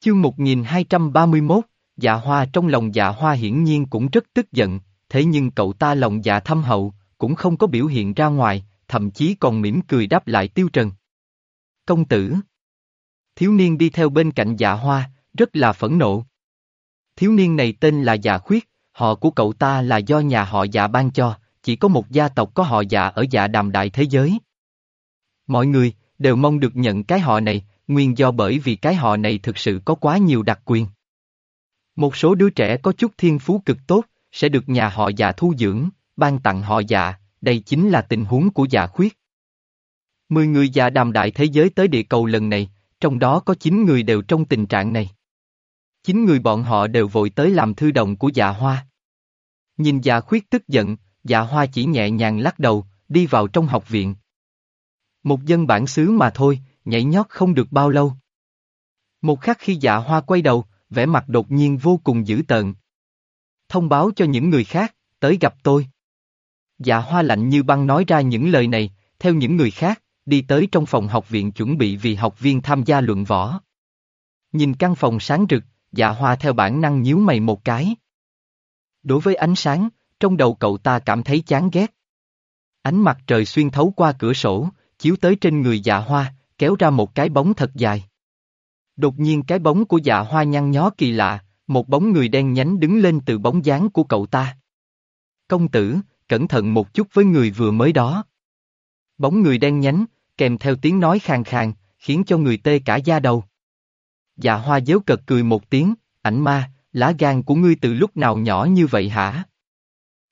Chương 1231, dạ hoa trong lòng dạ hoa hiển nhiên cũng rất tức giận, thế nhưng cậu ta lòng dạ thâm hậu, cũng không có biểu hiện ra ngoài, thậm chí còn mỉm cười đáp lại tiêu trần. Công tử Thiếu niên đi theo bên cạnh dạ hoa, rất là phẫn nộ. Thiếu niên này tên là dạ khuyết, họ của cậu ta là do nhà họ dạ ban cho, chỉ có một gia tộc có họ dạ ở dạ đàm đại thế giới. Mọi người, đều mong được nhận cái họ này, nguyên do bởi vì cái họ này thực sự có quá nhiều đặc quyền. Một số đứa trẻ có chút thiên phú cực tốt, sẽ được nhà họ già thu dưỡng, ban tặng họ già. đây chính là tình huống của già khuyết. Mười người già đàm đại thế giới tới địa cầu lần này, trong đó có chín người đều trong tình trạng này. Chín người bọn họ đều vội tới làm thư đồng của dạ hoa. Nhìn dạ khuyết tức giận, dạ hoa chỉ nhẹ nhàng lắc đầu, đi vào trong học viện. Một dân bản xứ mà thôi, nhảy nhót không được bao lâu. Một khắc khi dạ hoa quay đầu, vẻ mặt đột nhiên vô cùng dữ tợn. Thông báo cho những người khác, tới gặp tôi. Dạ hoa lạnh như băng nói ra những lời này, theo những người khác, đi tới trong phòng học viện chuẩn bị vì học viên tham gia luận võ. Nhìn căn phòng sáng rực, dạ hoa theo bản năng nhíu mày một cái. Đối với ánh sáng, trong đầu cậu ta cảm thấy chán ghét. Ánh mặt trời xuyên thấu qua cửa sổ, chiếu tới trên người dạ hoa, kéo ra một cái bóng thật dài. Đột nhiên cái bóng của dạ hoa nhăn nhó kỳ lạ, một bóng người đen nhánh đứng lên từ bóng dáng của cậu ta. Công tử, cẩn thận một chút với người vừa mới đó. Bóng người đen nhánh, kèm theo tiếng nói khàn khàn, khiến cho người tê cả da đầu. Dạ hoa dếu cật cười một tiếng, ảnh ma, lá gan của ngươi từ lúc nào nhỏ như vậy hả?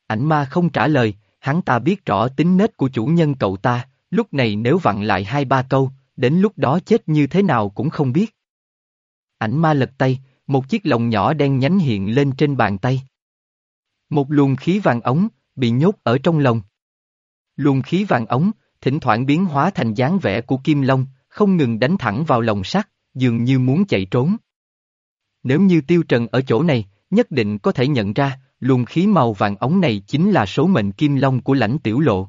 Ảnh ma không trả lời, hắn ta biết rõ tính nết của chủ nhân cậu ta, lúc này nếu vặn lại hai ba câu, đến lúc đó chết như thế nào cũng không biết. Ảnh ma lật tay, một chiếc lồng nhỏ đen nhánh hiện lên trên bàn tay. Một luồng khí vàng ống, bị nhốt ở trong lồng. Luồng khí vàng ống, thỉnh thoảng biến hóa thành dáng vẻ của kim long, không ngừng đánh thẳng vào lồng sắt, dường như muốn chạy trốn. Nếu như tiêu trần ở chỗ này, nhất định có thể nhận ra, luồng khí màu vàng ống này chính là số mệnh kim long của lãnh tiểu lộ.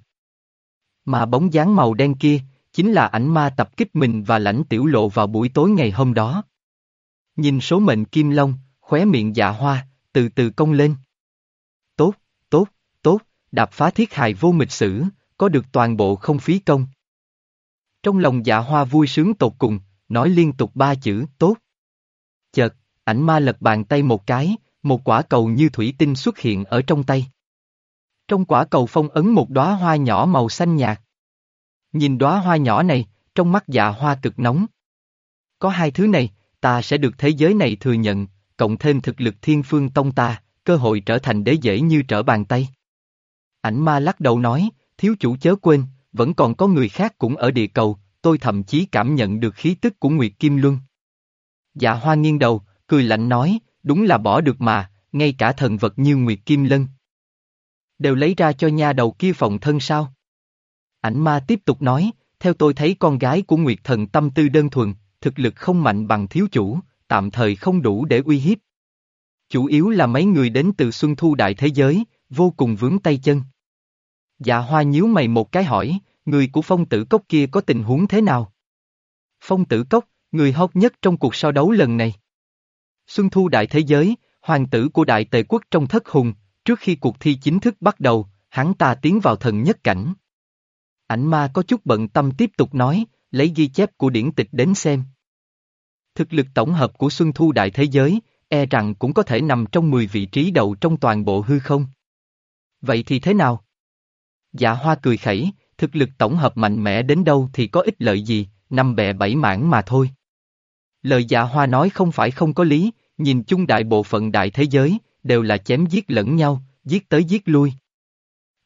Mà bóng dáng màu đen kia, chính là ảnh ma tập kích mình và lãnh tiểu lộ vào buổi tối ngày hôm đó. Nhìn số mệnh kim long, khóe miệng dạ hoa, từ từ cong lên. Tốt, tốt, tốt, đạp phá thiết hài vô mịch sử, có được toàn bộ không phí công. Trong lòng dạ hoa vui sướng tột cùng, nói liên tục ba chữ tốt. Chợt, ảnh ma lật bàn tay một cái, một quả cầu như thủy tinh xuất hiện ở trong tay. Trong quả cầu phong ấn một đóa hoa nhỏ màu xanh nhạt. Nhìn đóa hoa nhỏ này, trong mắt dạ hoa cực nóng. Có hai thứ này, ta sẽ được thế giới này thừa nhận, cộng thêm thực lực thiên phương tông ta, cơ hội trở thành đế dễ như trở bàn tay. Ảnh ma lắc đầu nói, thiếu chủ chớ quên, vẫn còn có người khác cũng ở địa cầu, tôi thậm chí cảm nhận được khí tức của Nguyệt Kim Luân. Dạ hoa nghiêng đầu, cười lạnh nói, đúng là bỏ được mà, ngay cả thần vật như Nguyệt Kim Lân. Đều lấy ra cho nha đầu kia phòng thân sao? Ảnh ma tiếp tục nói, theo tôi thấy con gái của Nguyệt thần tâm tư đơn thuần, thực lực không mạnh bằng thiếu chủ, tạm thời không đủ để uy hiếp. Chủ yếu là mấy người đến từ Xuân Thu Đại Thế Giới, vô cùng vướng tay chân. Dạ hoa nhíu mày một cái hỏi, người của phong tử cốc kia có tình huống thế nào? Phong tử cốc, người hot nhất trong cuộc so đấu lần này. Xuân Thu Đại Thế Giới, hoàng tử của Đại Tề Quốc trong thất hùng, trước khi cuộc thi chính thức bắt đầu, hắn ta tiến vào thần nhất cảnh. Ảnh ma có chút bận tâm tiếp tục nói, lấy ghi chép của điển tịch đến xem. Thực lực tổng hợp của Xuân Thu Đại Thế Giới, e rằng cũng có thể nằm trong 10 vị trí đầu trong toàn bộ hư không. Vậy thì thế nào? Dạ hoa cười khẩy, thực lực tổng hợp mạnh mẽ đến đâu thì có ích lợi gì, năm bẹ bảy mảng mà thôi. Lời dạ hoa nói không phải không có lý, nhìn chung đại bộ phận đại thế giới, đều là chém giết lẫn nhau, giết tới giết lui.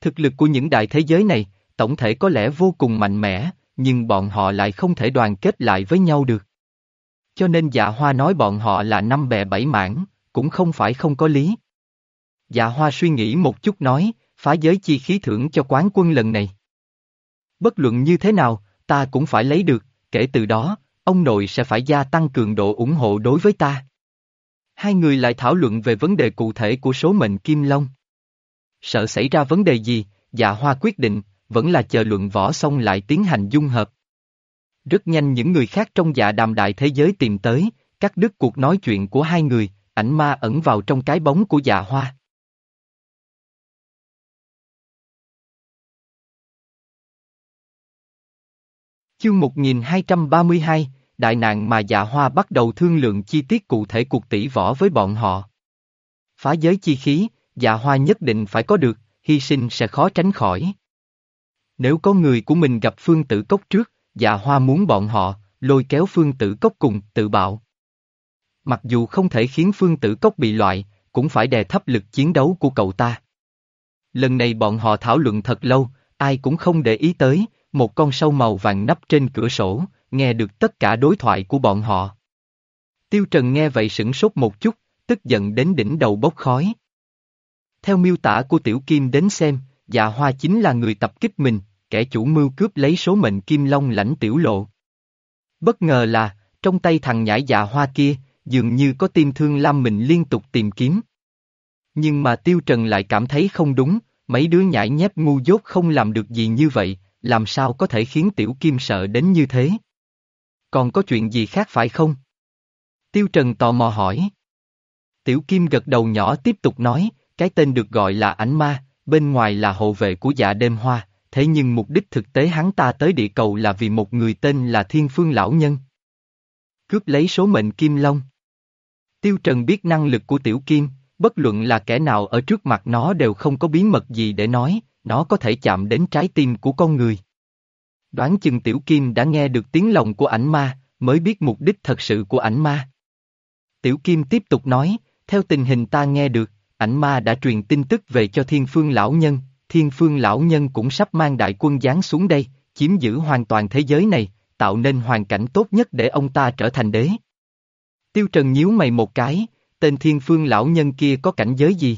Thực lực của những đại thế giới này, tổng thể có lẽ vô cùng mạnh mẽ, nhưng bọn họ lại không thể đoàn kết lại với nhau được. Cho nên dạ hoa nói bọn họ là năm bè bảy mảng, cũng không phải không có lý. Dạ hoa suy nghĩ một chút nói, phá giới chi khí thưởng cho quán quân lần này. Bất luận như thế nào, ta cũng phải lấy được, kể từ đó, ông nội sẽ phải gia tăng cường độ ủng hộ đối với ta. Hai người lại thảo luận về vấn đề cụ thể của số mệnh Kim Long. Sợ xảy ra vấn đề gì, dạ hoa quyết định, vẫn là chờ luận võ xong lại tiến hành dung hợp. Rất nhanh những người khác trong dạ đàm đại thế giới tìm tới, cắt đứt cuộc nói chuyện của hai người, ảnh ma ẩn vào trong cái bóng của dạ hoa. Chương 1232, đại nạn mà dạ hoa bắt đầu thương lượng chi tiết cụ thể cuộc tỷ võ với bọn họ. Phá giới chi khí, dạ hoa nhất định phải có được, hy sinh sẽ khó tránh khỏi. Nếu có người của mình gặp phương tử cốc trước, dạ hoa muốn bọn họ, lôi kéo phương tử cốc cùng, tự bạo. Mặc dù không thể khiến phương tử cốc bị loại, cũng phải đè thấp lực chiến đấu của cậu ta. Lần này bọn họ thảo luận thật lâu, ai cũng không để ý tới, một con sâu màu vàng nắp trên cửa sổ, nghe được tất cả đối thoại của bọn họ. Tiêu Trần nghe vậy sửng sốt một chút, tức giận đến đỉnh đầu bốc khói. Theo miêu tả của Tiểu Kim đến xem, dạ hoa chính là người tập kích mình, kẻ chủ mưu cướp lấy số mệnh Kim Long lãnh tiểu lộ. Bất ngờ là, trong tay thằng nhãi dạ hoa kia, dường như có tim thương lam mình liên tục tìm kiếm. Nhưng mà Tiêu Trần lại cảm thấy không đúng, mấy đứa nhãi nhép ngu dốt không làm được gì như vậy, làm sao có thể khiến Tiểu Kim sợ đến như thế? Còn có chuyện gì khác phải không? Tiêu Trần tò mò hỏi. Tiểu Kim gật đầu nhỏ tiếp tục nói, cái tên được gọi là ảnh ma, bên ngoài là hộ vệ của dạ đêm hoa, thế nhưng mục đích thực tế hắn ta tới địa cầu là vì một người tên là Thiên Phương Lão Nhân. Cướp lấy số mệnh Kim Long. Tiêu Trần biết năng lực của Tiểu Kim, bất luận là kẻ nào ở trước mặt nó đều không có bí mật gì để nói, nó có thể chạm đến trái tim của con người. Đoán chừng Tiểu Kim đã nghe được tiếng lòng của ảnh ma, mới biết mục đích thật sự của ảnh ma. Tiểu Kim tiếp tục nói, theo tình hình ta nghe được, ảnh ma đã truyền tin tức về cho Thiên Phương Lão Nhân, Thiên Phương Lão Nhân cũng sắp mang đại quân giáng xuống đây, chiếm giữ hoàn toàn thế giới này, tạo nên hoàn cảnh tốt nhất để ông ta trở thành đế. Tiêu Trần nhíu mày một cái, tên Thiên Phương Lão Nhân kia có cảnh giới gì?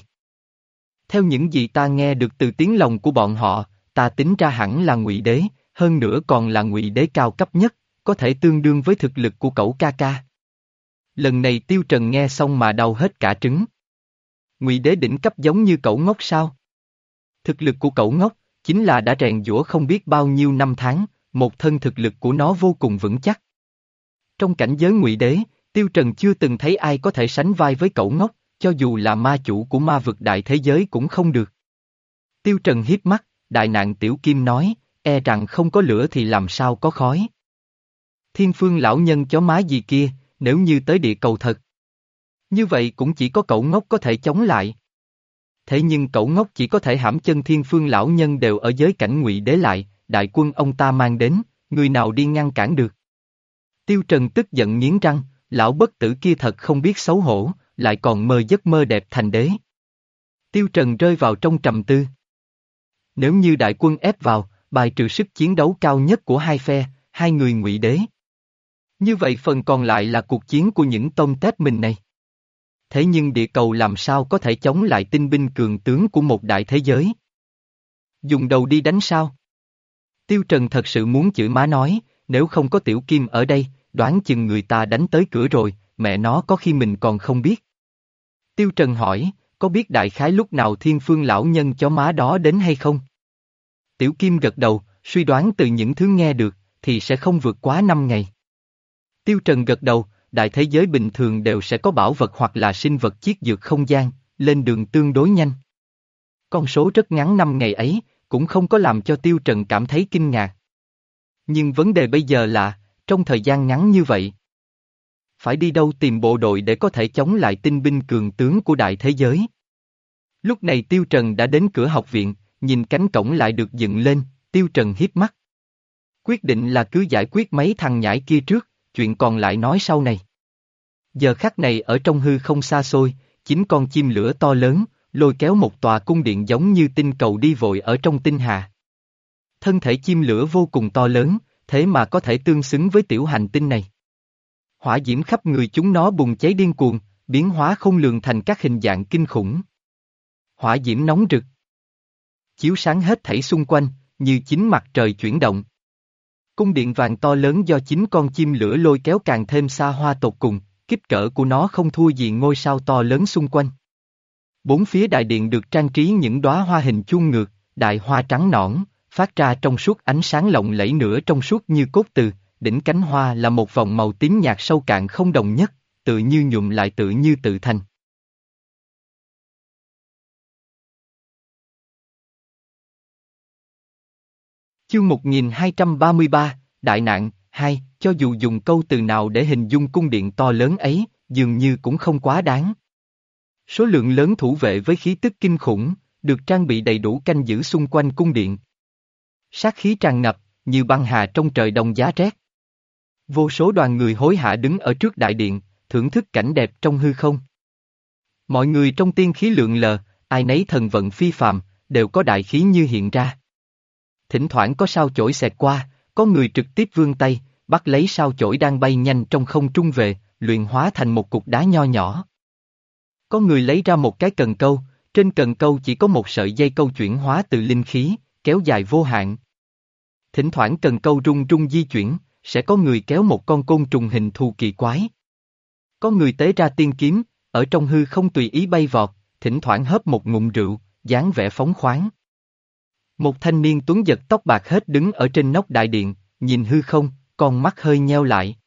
Theo những gì ta nghe được từ tiếng lòng của bọn họ, ta tính ra hẳn là ngụy đế, hơn nữa còn là ngụy đế cao cấp nhất, có thể tương đương với thực lực của cậu ca ca. Lần này Tiêu Trần nghe xong mà đau hết cả trứng. Ngụy đế đỉnh cấp giống như cậu ngốc sao? Thực lực của cậu ngốc, chính là đã rèn giũa không biết bao nhiêu năm tháng, một thân thực lực của nó vô cùng vững chắc. Trong cảnh giới ngụy đế, Tiêu Trần chưa từng thấy ai có thể sánh vai với cậu ngốc, cho dù là ma chủ của ma vực đại thế giới cũng không được. Tiêu Trần hiếp mắt, đại nạn Tiểu Kim nói, e rằng không có lửa thì làm sao có khói. Thiên phương lão nhân chó má gì kia, nếu như tới địa cầu thật. Như vậy cũng chỉ có cậu ngốc có thể chống lại. Thế nhưng cẩu ngốc chỉ có thể hãm chân thiên phương lão nhân đều ở giới cảnh ngụy đế lại, đại quân ông ta mang đến, người nào đi ngăn cản được. Tiêu Trần tức giận nghiến răng, lão bất tử kia thật không biết xấu hổ, lại còn mơ giấc mơ đẹp thành đế. Tiêu Trần rơi vào trong trầm tư. Nếu như đại quân ép vào, bài trừ sức chiến đấu cao nhất của hai phe, hai người ngụy đế. Như vậy phần còn lại là cuộc chiến của những tôm tép mình này. Thế nhưng địa cầu làm sao có thể chống lại tinh binh cường tướng của một đại thế giới? Dùng đầu đi đánh sao? Tiêu Trần thật sự muốn chửi má nói, nếu không có Tiểu Kim ở đây, đoán chừng người ta đánh tới cửa rồi, mẹ nó có khi mình còn không biết. Tiêu Trần hỏi, có biết đại khái lúc nào thiên phương lão nhân chó má đó đến hay không? Tiểu Kim gật đầu, suy đoán từ những thứ nghe được, thì sẽ không vượt quá năm ngày. Tiêu Trần gật đầu, đại thế giới bình thường đều sẽ có bảo vật hoặc là sinh vật chiết dược không gian, lên đường tương đối nhanh. Con số rất ngắn năm ngày ấy, cũng không có làm cho Tiêu Trần cảm thấy kinh ngạc. Nhưng vấn đề bây giờ là, trong thời gian ngắn như vậy, phải đi đâu tìm bộ đội để có thể chống lại tinh binh cường tướng của đại thế giới. Lúc này Tiêu Trần đã đến cửa học viện, nhìn cánh cổng lại được dựng lên, Tiêu Trần hiếp mắt. Quyết định là cứ giải quyết mấy thằng nhãi kia trước, chuyện còn lại nói sau này. Giờ khắc này ở trong hư không xa xôi, chính con chim lửa to lớn, lôi kéo một tòa cung điện giống như tinh cầu đi vội ở trong tinh hà. Thân thể chim lửa vô cùng to lớn, thế mà có thể tương xứng với tiểu hành tinh này. Hỏa diễm khắp người chúng nó bùng cháy điên cuồng, biến hóa không lường thành các hình dạng kinh khủng. Hỏa diễm nóng rực. Chiếu sáng hết thảy xung quanh, như chính mặt trời chuyển động. Cung điện vàng to lớn do chính con chim lửa lôi kéo càng thêm xa hoa tột cùng, kích cỡ của nó không thua gì ngôi sao to lớn xung quanh. Bốn phía đại điện được trang trí những đóa hoa hình chuông ngược, đại hoa trắng nõn, phát ra trong suốt ánh sáng lộng lẫy nửa trong suốt như cốt từ, đỉnh cánh hoa là một vòng màu tím nhạt sâu cạn không đồng nhất, tự như nhuộm lại tự như tự thành. Chương 1233, Đại nạn, hai, cho dù dùng câu từ nào để hình dung cung điện to lớn ấy, dường như cũng không quá đáng. Số lượng lớn thủ vệ với khí tức kinh khủng, được trang bị đầy đủ canh giữ xung quanh cung điện. Sát khí tràn ngập, như băng hà trong trời đông giá rét. Vô số đoàn người hối hả đứng ở trước đại điện, thưởng thức cảnh đẹp trong hư không. Mọi người trong tiên khí lượng lờ, ai nấy thần vận phi phàm, đều có đại khí như hiện ra. Thỉnh thoảng có sao chổi xẹt qua, có người trực tiếp vươn tay, bắt lấy sao chổi đang bay nhanh trong không trung về, luyện hóa thành một cục đá nho nhỏ. Có người lấy ra một cái cần câu, trên cần câu chỉ có một sợi dây câu chuyển hóa từ linh khí, kéo dài vô hạn. Thỉnh thoảng cần câu rung rung di chuyển, sẽ có người kéo một con côn trùng hình thù kỳ quái. Có người tế ra tiên kiếm, ở trong hư không tùy ý bay vọt, thỉnh thoảng hớp một ngụm rượu, dáng vẻ phóng khoáng. Một thanh niên tuấn giật tóc bạc hết đứng ở trên nóc đại điện, nhìn hư không, con mắt hơi nheo lại.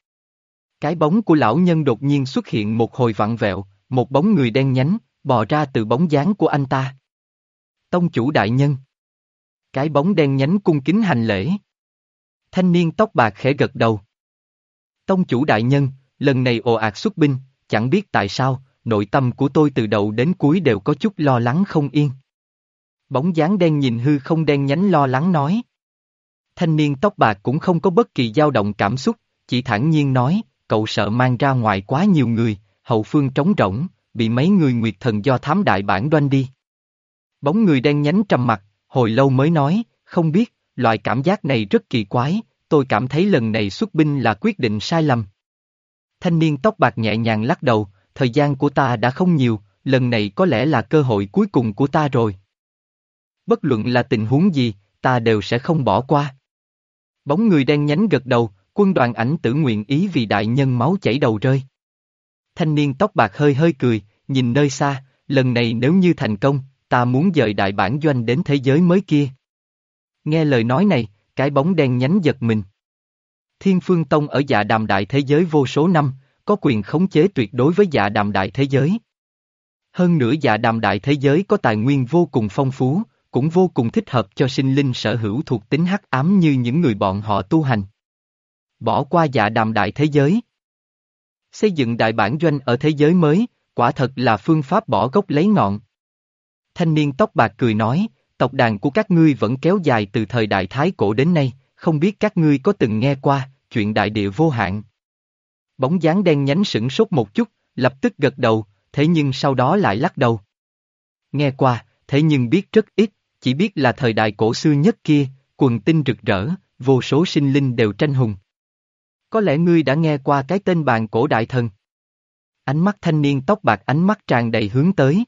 Cái bóng của lão nhân đột nhiên xuất hiện một hồi vặn vẹo, một bóng người đen nhánh, bò ra từ bóng dáng của anh ta. Tông chủ đại nhân. Cái bóng đen nhánh cung kính hành lễ. Thanh niên tóc bạc khẽ gật đầu. Tông chủ đại nhân, lần này ồ ạt xuất binh, chẳng biết tại sao, nội tâm của tôi từ đầu đến cuối đều có chút lo lắng không yên. Bóng dáng đen nhìn hư không đen nhánh lo lắng nói. Thanh niên tóc bạc cũng không có bất kỳ dao động cảm xúc, chỉ thản nhiên nói, cậu sợ mang ra ngoài quá nhiều người, hậu phương trống rỗng, bị mấy người nguyệt thần do thám đại bản đoanh đi. Bóng người đen nhánh trầm mặt, hồi lâu mới nói, không biết, loại cảm giác này rất kỳ quái, tôi cảm thấy lần này xuất binh là quyết định sai lầm. Thanh niên tóc bạc nhẹ nhàng lắc đầu, thời gian của ta đã không nhiều, lần này có lẽ là cơ hội cuối cùng của ta rồi. Bất luận là tình huống gì, ta đều sẽ không bỏ qua. Bóng người đen nhánh gật đầu, quân đoàn ảnh tử nguyện ý vì đại nhân máu chảy đầu rơi. Thanh niên tóc bạc hơi hơi cười, nhìn nơi xa, lần này nếu như thành công, ta muốn dời đại bản doanh đến thế giới mới kia. Nghe lời nói này, cái bóng đen nhánh giật mình. Thiên Phương Tông ở dạ đàm đại thế giới vô số năm, có quyền khống chế tuyệt đối với dạ đàm đại thế giới. Hơn nữa dạ đàm đại thế giới có tài nguyên vô cùng phong phú, cũng vô cùng thích hợp cho sinh linh sở hữu thuộc tính hắc ám như những người bọn họ tu hành. Bỏ qua dạ đàm đại thế giới. Xây dựng đại bản doanh ở thế giới mới, quả thật là phương pháp bỏ gốc lấy ngọn. Thanh niên tóc bạc cười nói, tộc đàn của các ngươi vẫn kéo dài từ thời đại Thái Cổ đến nay, không biết các ngươi có từng nghe qua, chuyện đại địa vô hạn. Bóng dáng đen nhánh sửng sốt một chút, lập tức gật đầu, thế nhưng sau đó lại lắc đầu. Nghe qua, thế nhưng biết rất ít, chỉ biết là thời đại cổ xưa nhất kia, quần tinh rực rỡ, vô số sinh linh đều tranh hùng. Có lẽ ngươi đã nghe qua cái tên bàn cổ đại thần. Ánh mắt thanh niên tóc bạc ánh mắt tràn đầy hướng tới.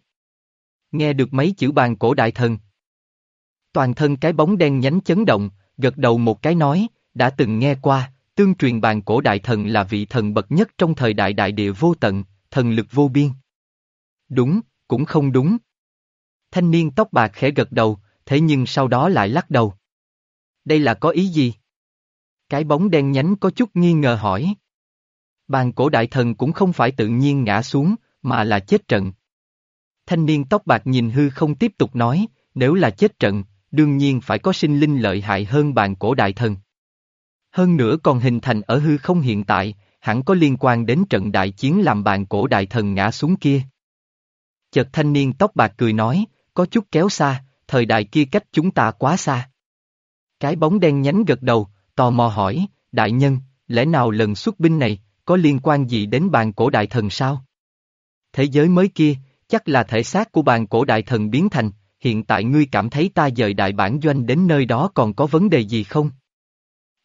Nghe được mấy chữ bàn cổ đại thần. Toàn thân cái bóng đen nhánh chấn động, gật đầu một cái nói, đã từng nghe qua, tương truyền bàn cổ đại thần là vị thần bậc nhất trong thời đại đại địa vô tận, thần lực vô biên. Đúng, cũng không đúng. Thanh niên tóc bạc khẽ gật đầu, thế nhưng sau đó lại lắc đầu. Đây là có ý gì? Cái bóng đen nhánh có chút nghi ngờ hỏi. Bàn cổ đại thần cũng không phải tự nhiên ngã xuống, mà là chết trận. Thanh niên tóc bạc nhìn hư không tiếp tục nói, nếu là chết trận, đương nhiên phải có sinh linh lợi hại hơn bàn cổ đại thần. Hơn nữa còn hình thành ở hư không hiện tại, hẳn có liên quan đến trận đại chiến làm bàn cổ đại thần ngã xuống kia. Chợt thanh niên tóc bạc cười nói, có chút kéo xa, thời đại kia cách chúng ta quá xa. Cái bóng đen nhánh gật đầu, tò mò hỏi, đại nhân, lẽ nào lần xuất binh này, có liên quan gì đến bàn cổ đại thần sao? Thế giới mới kia, chắc là thể xác của bàn cổ đại thần biến thành, hiện tại ngươi cảm thấy ta dời đại bản doanh đến nơi đó còn có vấn đề gì không?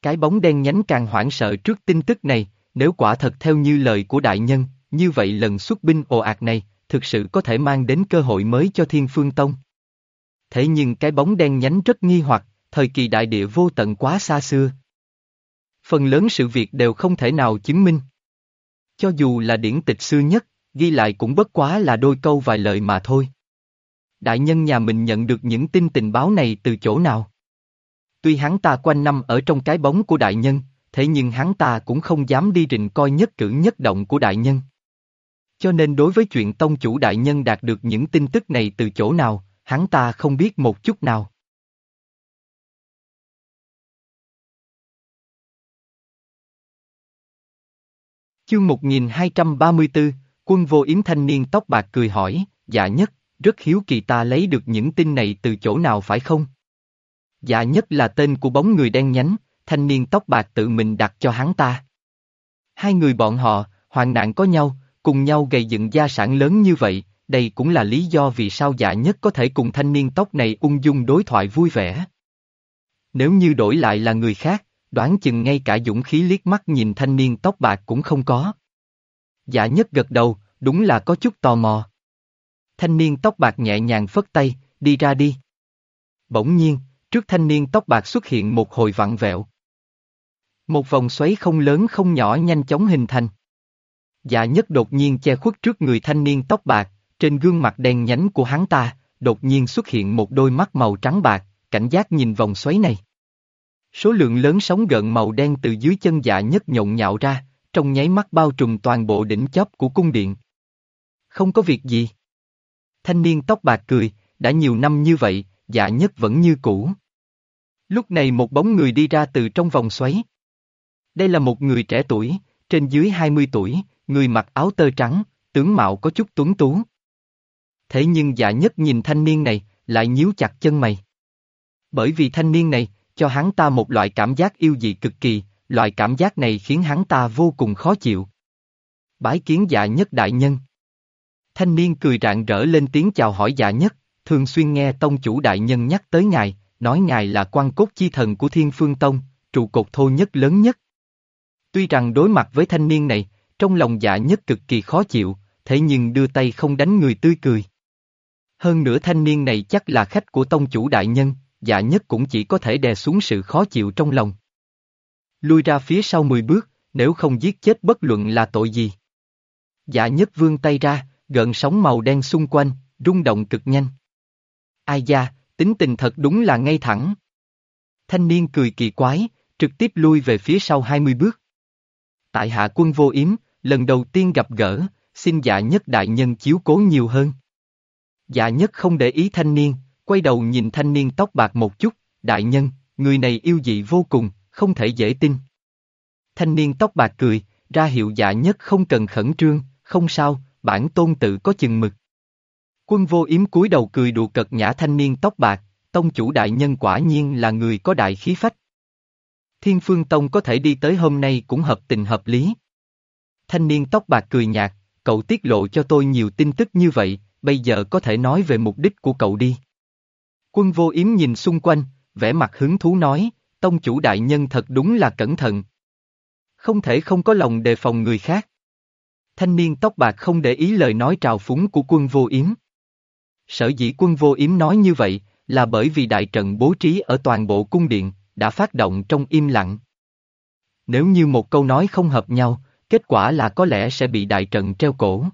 Cái bóng đen nhánh càng hoảng sợ trước tin tức này, nếu quả thật theo như lời của đại nhân, như vậy lần xuất binh ồ ạt này, thực sự có thể mang đến cơ hội mới cho Thiên Phương Tông. Thế nhưng cái bóng đen nhánh rất nghi hoặc, thời kỳ đại địa vô tận quá xa xưa. Phần lớn sự việc đều không thể nào chứng minh. Cho dù là điển tịch xưa nhất, ghi lại cũng bất quá là đôi câu vài lời mà thôi. Đại nhân nhà mình nhận được những tin tình báo này từ chỗ nào? Tuy hắn ta quanh năm ở trong cái bóng của đại nhân, thế nhưng hắn ta cũng không dám đi rình coi nhất cử nhất động của đại nhân. Cho nên đối với chuyện tông chủ đại nhân đạt được những tin tức này từ chỗ nào, hắn ta không biết một chút nào. Chương 1234, quân vô yếm thanh niên tóc bạc cười hỏi, dạ nhất, rất hiếu kỳ ta lấy được những tin này từ chỗ nào phải không? Dạ nhất là tên của bóng người đen nhánh, thanh niên tóc bạc tự mình đặt cho hắn ta. Hai người bọn họ, hoàn nạn có nhau, cùng nhau gây dựng gia sản lớn như vậy, đây cũng là lý do vì sao dạ nhất có thể cùng thanh niên tóc này ung dung đối thoại vui vẻ. Nếu như đổi lại là người khác, đoán chừng ngay cả dũng khí liếc mắt nhìn thanh niên tóc bạc cũng không có. Dạ nhất gật đầu, đúng là có chút tò mò. Thanh niên tóc bạc nhẹ nhàng phất tay, đi ra đi. Bỗng nhiên, trước thanh niên tóc bạc xuất hiện một hồi vặn vẹo. Một vòng xoáy không lớn không nhỏ nhanh chóng hình thành. Dạ nhất đột nhiên che khuất trước người thanh niên tóc bạc, trên gương mặt đen nhánh của hắn ta, đột nhiên xuất hiện một đôi mắt màu trắng bạc, cảnh giác nhìn vòng xoáy này. Số lượng lớn sóng gợn màu đen từ dưới chân dạ nhất nhộn nhạo ra, trong nháy mắt bao trùm toàn bộ đỉnh chóp của cung điện. Không có việc gì. Thanh niên tóc bạc cười, đã nhiều năm như vậy, dạ nhất vẫn như cũ. Lúc này một bóng người đi ra từ trong vòng xoáy. Đây là một người trẻ tuổi, trên dưới 20 tuổi, người mặc áo tơ trắng, tướng mạo có chút tuấn tú. Thế nhưng dạ nhất nhìn thanh niên này, lại nhíu chặt chân mày. Bởi vì thanh niên này, cho hắn ta một loại cảm giác yêu dị cực kỳ, loại cảm giác này khiến hắn ta vô cùng khó chịu. Bái kiến dạ nhất đại nhân. Thanh niên cười rạng rỡ lên tiếng chào hỏi dạ nhất, thường xuyên nghe tông chủ đại nhân nhắc tới ngài, nói ngài là quan cốt chi thần của thiên phương tông, trụ cột thô nhất lớn nhất. Tuy rằng đối mặt với thanh niên này, trong lòng dạ nhất cực kỳ khó chịu, thế nhưng đưa tay không đánh người tươi cười. Hơn nữa thanh niên này chắc là khách của tông chủ đại nhân, dạ nhất cũng chỉ có thể đè xuống sự khó chịu trong lòng. Lui ra phía sau 10 bước, nếu không giết chết bất luận là tội gì. Dạ nhất vươn tay ra, gợn sóng màu đen xung quanh, rung động cực nhanh. Ai da, tính tình thật đúng là ngay thẳng. Thanh niên cười kỳ quái, trực tiếp lui về phía sau 20 bước. Tại hạ quân vô yếm, lần đầu tiên gặp gỡ, xin dạ nhất đại nhân chiếu cố nhiều hơn. Dạ nhất không để ý thanh niên, quay đầu nhìn thanh niên tóc bạc một chút, đại nhân, người này yêu dị vô cùng, không thể dễ tin. Thanh niên tóc bạc cười, ra hiệu dạ nhất không cần khẩn trương, không sao, bản tôn tự có chừng mực. Quân vô yếm cúi đầu cười đùa cật nhã thanh niên tóc bạc, tông chủ đại nhân quả nhiên là người có đại khí phách. Thiên phương tông có thể đi tới hôm nay cũng hợp tình hợp lý. Thanh niên tóc bạc cười nhạt, cậu tiết lộ cho tôi nhiều tin tức như vậy, bây giờ có thể nói về mục đích của cậu đi. Quân vô yếm nhìn xung quanh, vẻ mặt hứng thú nói, tông chủ đại nhân thật đúng là cẩn thận. Không thể không có lòng đề phòng người khác. Thanh niên tóc bạc không để ý lời nói trào phúng của quân vô yếm. Sở dĩ quân vô yếm nói như vậy, là bởi vì đại trận bố trí ở toàn bộ cung điện, đã phát động trong im lặng. Nếu như một câu nói không hợp nhau, kết quả là có lẽ sẽ bị đại trận treo cổ.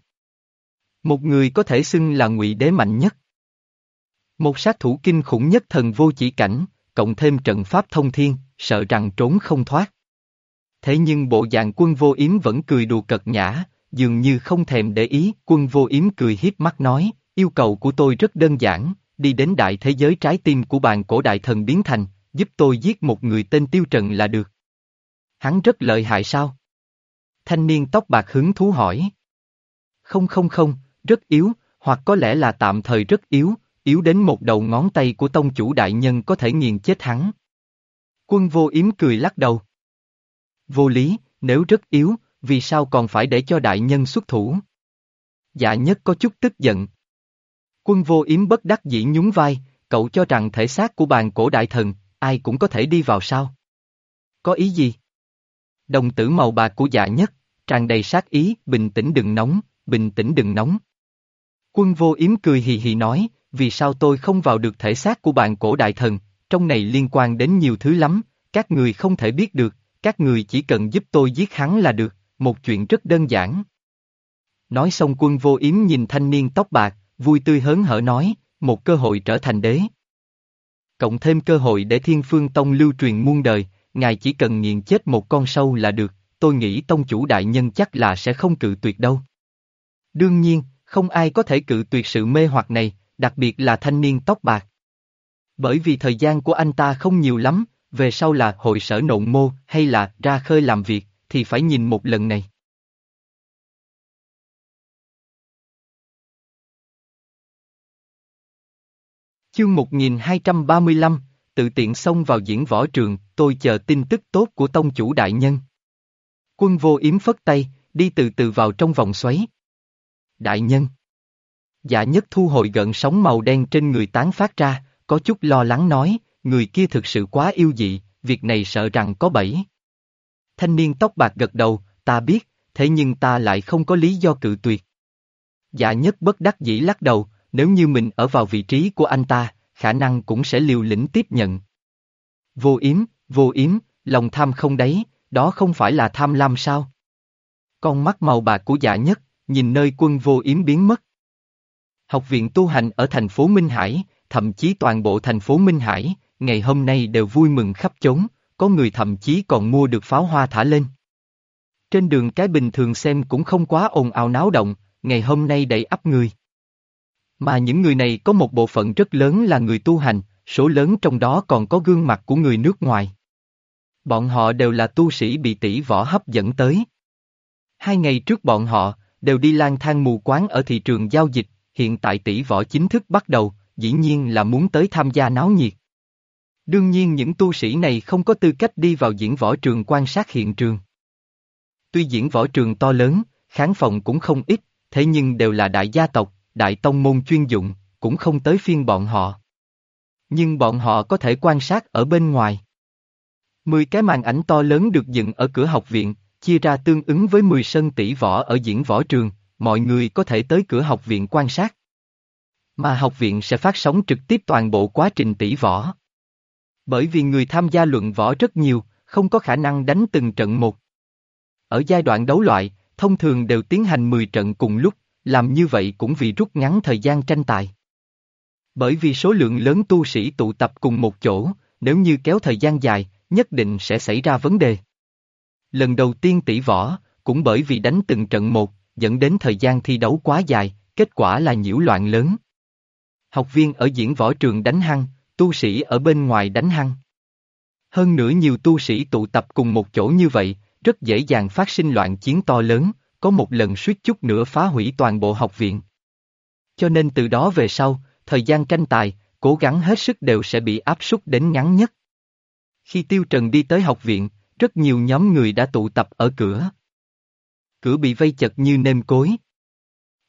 Một người có thể xưng là ngụy đế mạnh nhất. Một sát thủ kinh khủng nhất thần vô chỉ cảnh, cộng thêm trận pháp thông thiên, sợ rằng trốn không thoát. Thế nhưng bộ dạng quân vô yếm vẫn cười đùa cợt nhã, dường như không thèm để ý, quân vô yếm cười hiếp mắt nói, yêu cầu của tôi rất đơn giản, đi đến đại thế giới trái tim của bàn cổ đại thần biến thành, giúp tôi giết một người tên Tiêu Trần là được. Hắn rất lợi hại sao? Thanh niên tóc bạc hứng thú hỏi. Không không không, rất yếu, hoặc có lẽ là tạm thời rất yếu, yếu đến một đầu ngón tay của tông chủ đại nhân có thể nghiền chết hắn. Quân vô yếm cười lắc đầu. Vô lý, nếu rất yếu, vì sao còn phải để cho đại nhân xuất thủ? Dạ nhất có chút tức giận. Quân vô yếm bất đắc dĩ nhún vai, cậu cho rằng thể xác của bàn cổ đại thần, ai cũng có thể đi vào sao? Có ý gì? Đồng tử màu bạc của dạ nhất, tràn đầy sát ý, bình tĩnh đừng nóng, bình tĩnh đừng nóng. Quân vô yếm cười hì hì nói, vì sao tôi không vào được thể xác của bạn cổ đại thần, trong này liên quan đến nhiều thứ lắm, các người không thể biết được, các người chỉ cần giúp tôi giết hắn là được, một chuyện rất đơn giản. Nói xong quân vô yếm nhìn thanh niên tóc bạc, vui tươi hớn hở nói, một cơ hội trở thành đế. Cộng thêm cơ hội để thiên phương tông lưu truyền muôn đời, ngài chỉ cần nghiền chết một con sâu là được, tôi nghĩ tông chủ đại nhân chắc là sẽ không cự tuyệt đâu. Đương nhiên, không ai có thể cự tuyệt sự mê hoặc này, đặc biệt là thanh niên tóc bạc. Bởi vì thời gian của anh ta không nhiều lắm, về sau là hội sở nộn mô hay là ra khơi làm việc, thì phải nhìn một lần này. Chương 1235, tự tiện xông vào diễn võ trường, tôi chờ tin tức tốt của tông chủ đại nhân. Quân vô yếm phất tay, đi từ từ vào trong vòng xoáy. Đại nhân. Dạ nhất thu hồi gần sóng màu đen trên người tán phát ra, có chút lo lắng nói, người kia thực sự quá yêu dị, việc này sợ rằng có bẫy. Thanh niên tóc bạc gật đầu, ta biết, thế nhưng ta lại không có lý do cự tuyệt. Dạ nhất bất đắc dĩ lắc đầu, nếu như mình ở vào vị trí của anh ta, khả năng cũng sẽ liều lĩnh tiếp nhận. Vô yếm, vô yếm, lòng tham không đấy, đó không phải là tham lam sao? Con mắt màu bạc của dạ nhất, nhìn nơi quân vô yếm biến mất. Học viện tu hành ở thành phố Minh Hải, thậm chí toàn bộ thành phố Minh Hải, ngày hôm nay đều vui mừng khắp chốn, có người thậm chí còn mua được pháo hoa thả lên. Trên đường cái bình thường xem cũng không quá ồn ào náo động, ngày hôm nay đầy ắp người. Mà những người này có một bộ phận rất lớn là người tu hành, số lớn trong đó còn có gương mặt của người nước ngoài. Bọn họ đều là tu sĩ bị tỷ võ hấp dẫn tới. Hai ngày trước bọn họ, đều đi lang thang mù quáng ở thị trường giao dịch, hiện tại tỷ võ chính thức bắt đầu, dĩ nhiên là muốn tới tham gia náo nhiệt. Đương nhiên những tu sĩ này không có tư cách đi vào diễn võ trường quan sát hiện trường. Tuy diễn võ trường to lớn, kháng phòng cũng không ít, thế nhưng đều là đại gia tộc, đại tông môn chuyên dụng, cũng không tới phiên bọn họ. Nhưng bọn họ có thể quan sát ở bên ngoài. Mười cái màn ảnh to lớn được dựng ở cửa học viện, chia ra tương ứng với 10 sân tỷ võ ở diễn võ trường, mọi người có thể tới cửa học viện quan sát. Mà học viện sẽ phát sóng trực tiếp toàn bộ quá trình tỷ võ. Bởi vì người tham gia luận võ rất nhiều, không có khả năng đánh từng trận một. Ở giai đoạn đấu loại, thông thường đều tiến hành 10 trận cùng lúc, làm như vậy cũng vì rút ngắn thời gian tranh tài. Bởi vì số lượng lớn tu sĩ tụ tập cùng một chỗ, nếu như kéo thời gian dài, nhất định sẽ xảy ra vấn đề. Lần đầu tiên tỷ võ, cũng bởi vì đánh từng trận một, dẫn đến thời gian thi đấu quá dài, kết quả là nhiễu loạn lớn. Học viên ở diễn võ trường đánh hăng, tu sĩ ở bên ngoài đánh hăng. Hơn nữa nhiều tu sĩ tụ tập cùng một chỗ như vậy, rất dễ dàng phát sinh loạn chiến to lớn, có một lần suýt chút nữa phá hủy toàn bộ học viện. Cho nên từ đó về sau, thời gian tranh tài, cố gắng hết sức đều sẽ bị áp suất đến ngắn nhất. Khi Tiêu Trần đi tới học viện, rất nhiều nhóm người đã tụ tập ở cửa. Cửa bị vây chật như nêm cối.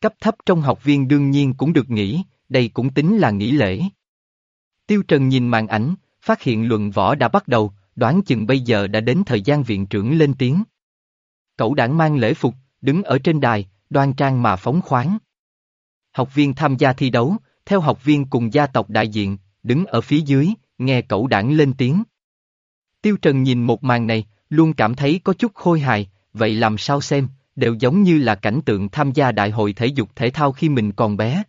Cấp thấp trong học viên đương nhiên cũng được nghỉ, đây cũng tính là nghỉ lễ. Tiêu Trần nhìn màn ảnh, phát hiện luận võ đã bắt đầu, đoán chừng bây giờ đã đến thời gian viện trưởng lên tiếng. Cậu đảng mang lễ phục, đứng ở trên đài, đoan trang mà phóng khoáng. Học viên tham gia thi đấu, theo học viên cùng gia tộc đại diện, đứng ở phía dưới, nghe cậu đảng lên tiếng. Tiêu Trần nhìn một màn này, luôn cảm thấy có chút khôi hài, vậy làm sao xem, đều giống như là cảnh tượng tham gia đại hội thể dục thể thao khi mình còn bé.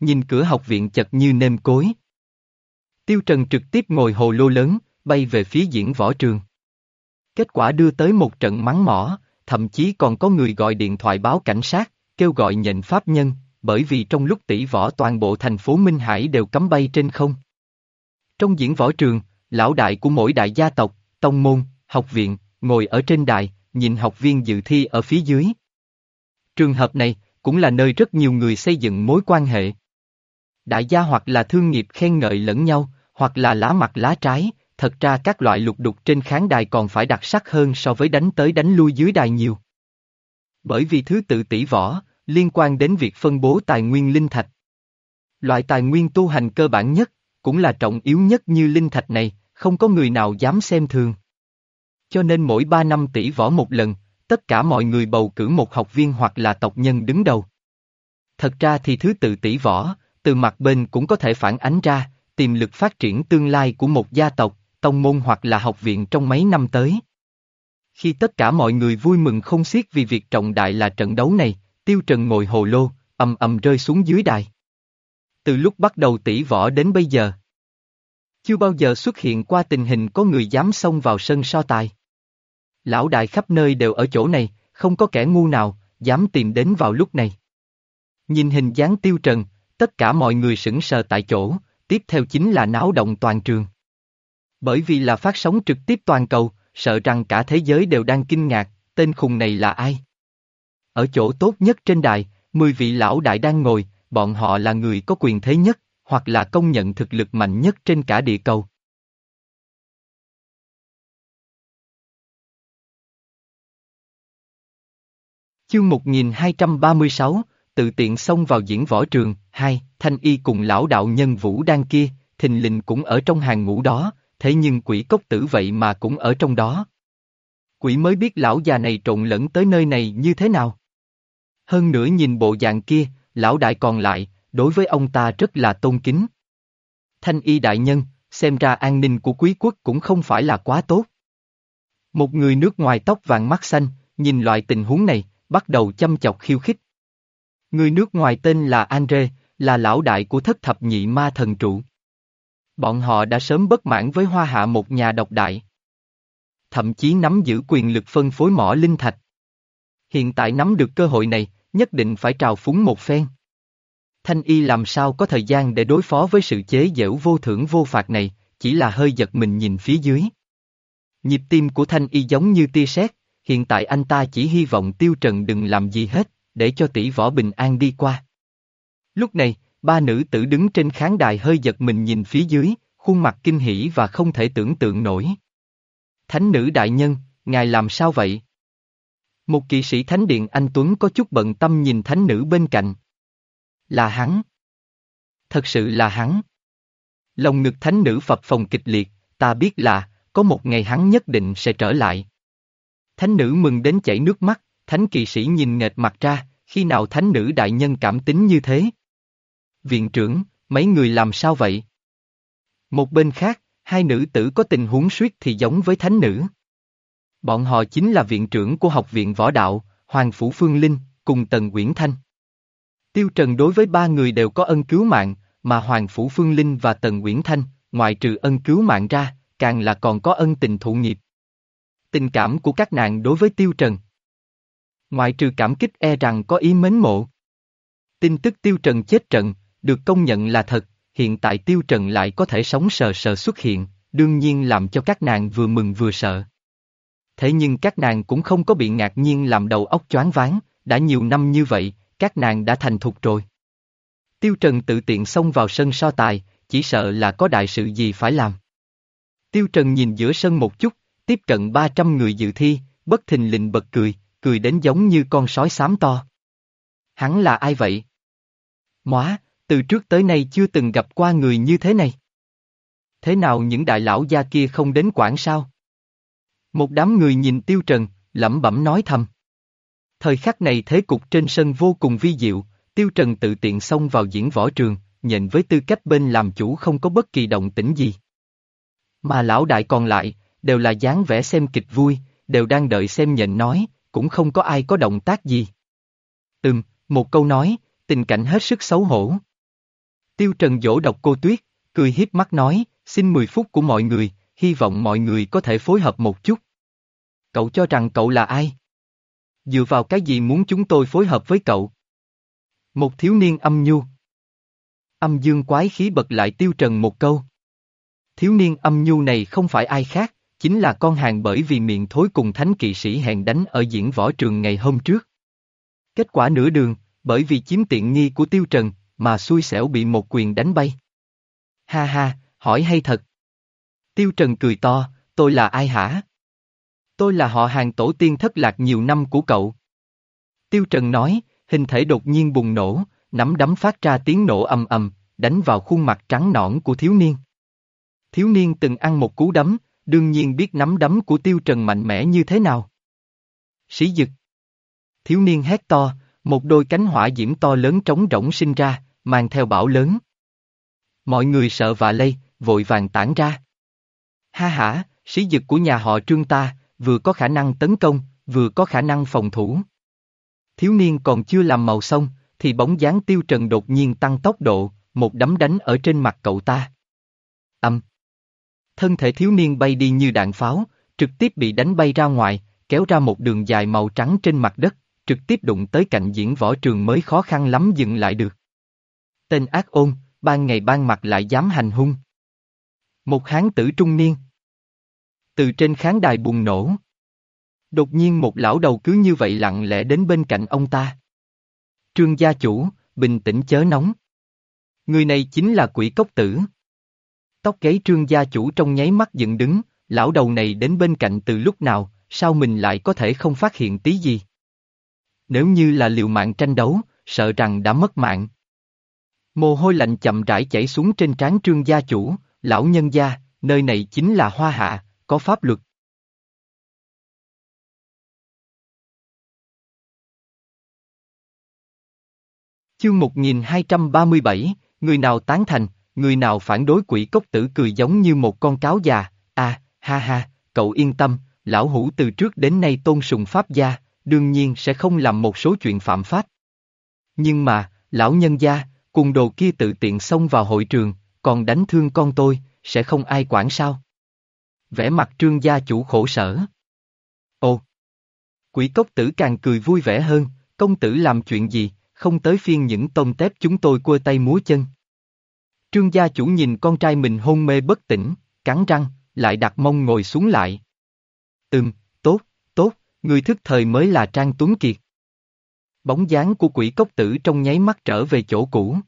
Nhìn cửa học viện chật như nêm cối. Tiêu Trần trực tiếp ngồi hồ lô lớn, bay về phía diễn võ trường. Kết quả đưa tới một trận mắng mỏ, thậm chí còn có người gọi điện thoại báo cảnh sát, kêu gọi nhận pháp nhân, bởi vì trong lúc tỷ võ toàn bộ thành phố Minh Hải đều cấm bay trên không. Trong diễn võ trường, lão đại của mỗi đại gia tộc, tông môn, học viện, ngồi ở trên đài, nhìn học viên dự thi ở phía dưới. Trường hợp này, cũng là nơi rất nhiều người xây dựng mối quan hệ. Đại gia hoặc là thương nghiệp khen ngợi lẫn nhau, hoặc là lá mặt lá trái, thật ra các loại lục đục trên khán đài còn phải đặc sắc hơn so với đánh tới đánh lui dưới đài nhiều. Bởi vì thứ tự tỷ võ, liên quan đến việc phân bố tài nguyên linh thạch. Loại tài nguyên tu hành cơ bản nhất, cũng là trọng yếu nhất như linh thạch này, không có người nào dám xem thường. Cho nên mỗi ba năm tỷ võ một lần, tất cả mọi người bầu cử một học viên hoặc là tộc nhân đứng đầu. Thật ra thì thứ tự tỷ võ, từ mặt bên cũng có thể phản ánh ra, tiềm lực phát triển tương lai của một gia tộc, tông môn hoặc là học viện trong mấy năm tới. Khi tất cả mọi người vui mừng không xiết vì việc trọng đại là trận đấu này, Tiêu Trần ngồi hồ lô, ầm ầm rơi xuống dưới đài. Từ lúc bắt đầu tỷ võ đến bây giờ, chưa bao giờ xuất hiện qua tình hình có người dám xông vào sân so tài. Lão đại khắp nơi đều ở chỗ này, không có kẻ ngu nào, dám tìm đến vào lúc này. Nhìn hình dáng tiêu trần, tất cả mọi người sững sờ tại chỗ, tiếp theo chính là náo động toàn trường. Bởi vì là phát sóng trực tiếp toàn cầu, sợ rằng cả thế giới đều đang kinh ngạc, tên khùng này là ai? Ở chỗ tốt nhất trên đài, 10 vị lão đại đang ngồi, bọn họ là người có quyền thế nhất, hoặc là công nhận thực lực mạnh nhất trên cả địa cầu. Chương 1236, tự tiện xông vào diễn võ trường, hai, thanh y cùng lão đạo nhân vũ đang kia, thình lình cũng ở trong hàng ngũ đó, thế nhưng quỷ cốc tử vậy mà cũng ở trong đó. Quỷ mới biết lão già này trộn lẫn tới nơi này như thế nào. Hơn nữa nhìn bộ dạng kia, lão đại còn lại, đối với ông ta rất là tôn kính. Thanh y đại nhân, xem ra an ninh của quý quốc cũng không phải là quá tốt. Một người nước ngoài tóc vàng mắt xanh, nhìn loại tình huống này, bắt đầu chăm chọc khiêu khích. Người nước ngoài tên là Andre, là lão đại của thất thập nhị ma thần trụ. Bọn họ đã sớm bất mãn với hoa hạ một nhà độc đại. Thậm chí nắm giữ quyền lực phân phối mỏ linh thạch. Hiện tại nắm được cơ hội này, nhất định phải trào phúng một phen. Thanh y làm sao có thời gian để đối phó với sự chế giễu vô thưởng vô phạt này, chỉ là hơi giật mình nhìn phía dưới. Nhịp tim của Thanh y giống như tia sét, hiện tại anh ta chỉ hy vọng Tiêu Trần đừng làm gì hết, để cho tỷ võ bình an đi qua. Lúc này, ba nữ tử đứng trên khán đài hơi giật mình nhìn phía dưới, khuôn mặt kinh hỉ và không thể tưởng tượng nổi. Thánh nữ đại nhân, ngài làm sao vậy? Một kỵ sĩ thánh điện anh Tuấn có chút bận tâm nhìn thánh nữ bên cạnh. Là hắn. Thật sự là hắn. Lòng ngực thánh nữ phập phòng kịch liệt, ta biết là, có một ngày hắn nhất định sẽ trở lại. Thánh nữ mừng đến chảy nước mắt, thánh kỳ sĩ nhìn nghệt mặt ra, khi nào thánh nữ đại nhân cảm tính như thế? Viện trưởng, mấy người làm sao vậy? Một bên khác, hai nữ tử có tình huống suýt thì giống với thánh nữ. Bọn họ chính là viện trưởng của học viện võ đạo, Hoàng Phủ Phương Linh, cùng Tần Quyển Thanh. Tiêu Trần đối với ba người đều có ân cứu mạng, mà Hoàng Phủ Phương Linh và Tần Nguyễn Thanh, ngoại trừ ân cứu mạng ra, càng là còn có ân tình thụ nghiệp. Tình cảm của các nàng đối với Tiêu Trần. Ngoại trừ cảm kích e rằng có ý mến mộ. Tin tức Tiêu Trần chết trận, được công nhận là thật, hiện tại Tiêu Trần lại có thể sống sờ sờ xuất hiện, đương nhiên làm cho các nàng vừa mừng vừa sợ. Thế nhưng các nàng cũng không có bị ngạc nhiên làm đầu óc choáng váng, đã nhiều năm như vậy, các nàng đã thành thục rồi. Tiêu Trần tự tiện xông vào sân so tài, chỉ sợ là có đại sự gì phải làm. Tiêu Trần nhìn giữa sân một chút, tiếp cận 300 người dự thi, bất thình lình bật cười, cười đến giống như con sói xám to. Hắn là ai vậy? Móa, từ trước tới nay chưa từng gặp qua người như thế này. Thế nào những đại lão gia kia không đến quản sao? Một đám người nhìn Tiêu Trần, lẩm bẩm nói thầm. Thời khắc này thế cục trên sân vô cùng vi diệu, Tiêu Trần tự tiện xông vào diễn võ trường, nhận với tư cách bên làm chủ không có bất kỳ động tĩnh gì. Mà lão đại còn lại, đều là dáng vẻ xem kịch vui, đều đang đợi xem nhận nói, cũng không có ai có động tác gì. Ừm, một câu nói, tình cảnh hết sức xấu hổ. Tiêu Trần dỗ độc cô Tuyết, cười hiếp mắt nói, xin 10 phút của mọi người, hy vọng mọi người có thể phối hợp một chút. Cậu cho rằng cậu là ai? Dựa vào cái gì muốn chúng tôi phối hợp với cậu? Một thiếu niên âm nhu. Âm dương quái khí bật lại tiêu trần một câu. Thiếu niên âm nhu này không phải ai khác, chính là con hàng bởi vì miệng thối cùng thánh kỵ sĩ hẹn đánh ở diễn võ trường ngày hôm trước. Kết quả nửa đường, bởi vì chiếm tiện nghi của tiêu trần, mà xui xẻo bị một quyền đánh bay. Ha ha, hỏi hay thật. Tiêu Trần cười to, tôi là ai hả? Tôi là họ hàng tổ tiên thất lạc nhiều năm của cậu. Tiêu Trần nói, hình thể đột nhiên bùng nổ, nắm đấm phát ra tiếng nổ ầm ầm, đánh vào khuôn mặt trắng nõn của thiếu niên. Thiếu niên từng ăn một cú đấm, đương nhiên biết nắm đấm của Tiêu Trần mạnh mẽ như thế nào. Sĩ dực. Thiếu niên hét to, một đôi cánh hỏa diễm to lớn trống rỗng sinh ra, mang theo bão lớn. Mọi người sợ và lây, vội vàng tản ra. Ha hả, sĩ dực của nhà họ trương ta, vừa có khả năng tấn công, vừa có khả năng phòng thủ. Thiếu niên còn chưa làm màu xong, thì bóng dáng tiêu trần đột nhiên tăng tốc độ, một đấm đánh ở trên mặt cậu ta. Âm. Thân thể thiếu niên bay đi như đạn pháo, trực tiếp bị đánh bay ra ngoài, kéo ra một đường dài màu trắng trên mặt đất, trực tiếp đụng tới cạnh diễn võ trường mới khó khăn lắm dừng lại được. Tên ác ôn, ban ngày ban mặt lại dám hành hung. Một hán tử trung niên. Từ trên khán đài bùng nổ. Đột nhiên một lão đầu cứ như vậy lặng lẽ đến bên cạnh ông ta. Trương gia chủ, bình tĩnh chớ nóng. Người này chính là quỷ cốc tử. Tóc gáy trương gia chủ trong nháy mắt dựng đứng, lão đầu này đến bên cạnh từ lúc nào, sao mình lại có thể không phát hiện tí gì? Nếu như là liều mạng tranh đấu, sợ rằng đã mất mạng. Mồ hôi lạnh chậm rãi chảy xuống trên trán trương gia chủ, lão nhân gia, nơi này chính là hoa hạ, có pháp luật. Chương 1237, người nào tán thành, người nào phản đối quỷ cốc tử cười giống như một con cáo già, à, ha ha, cậu yên tâm, lão hủ từ trước đến nay tôn sùng pháp gia, đương nhiên sẽ không làm một số chuyện phạm pháp. Nhưng mà, lão nhân gia, cùng đồ kia tự tiện xông vào hội trường, còn đánh thương con tôi, sẽ không ai quản sao? Vẻ mặt trương gia chủ khổ sở. Ồ! Quỷ cốc tử càng cười vui vẻ hơn, công tử làm chuyện gì, không tới phiên những tôm tép chúng tôi quơ tay múa chân. Trương gia chủ nhìn con trai mình hôn mê bất tỉnh, cắn răng, lại đặt mông ngồi xuống lại. Ừm, tốt, tốt, người thức thời mới là Trang Tuấn Kiệt. Bóng dáng của quỷ cốc tử trong nháy mắt trở về chỗ cũ.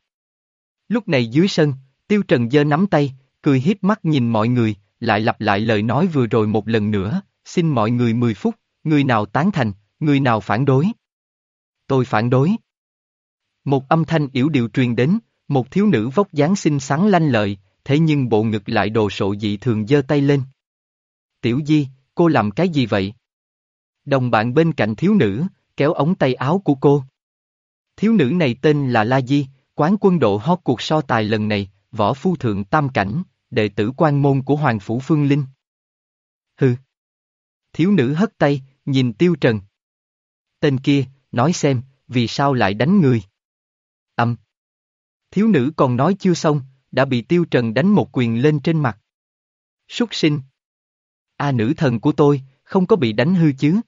Lúc này dưới sân, Tiêu Trần giơ nắm tay, cười hiếp mắt nhìn mọi người, lại lặp lại lời nói vừa rồi một lần nữa, xin mọi người 10 phút, người nào tán thành, người nào phản đối. Tôi phản đối. Một âm thanh yếu điệu truyền đến, một thiếu nữ vóc dáng xinh xắn lanh lợi, thế nhưng bộ ngực lại đồ sộ dị thường giơ tay lên. Tiểu Di, cô làm cái gì vậy? Đồng bạn bên cạnh thiếu nữ, kéo ống tay áo của cô. Thiếu nữ này tên là La Di, quán quân độ hot cuộc so tài lần này, võ phu thượng tam cảnh, đệ tử quan môn của Hoàng Phủ Phương Linh. Hừ. Thiếu nữ hất tay, nhìn Tiêu Trần. Tên kia, nói xem, vì sao lại đánh người? Âm. Thiếu nữ còn nói chưa xong, đã bị Tiêu Trần đánh một quyền lên trên mặt. Súc sinh. A nữ thần của tôi, không có bị đánh hư chứ.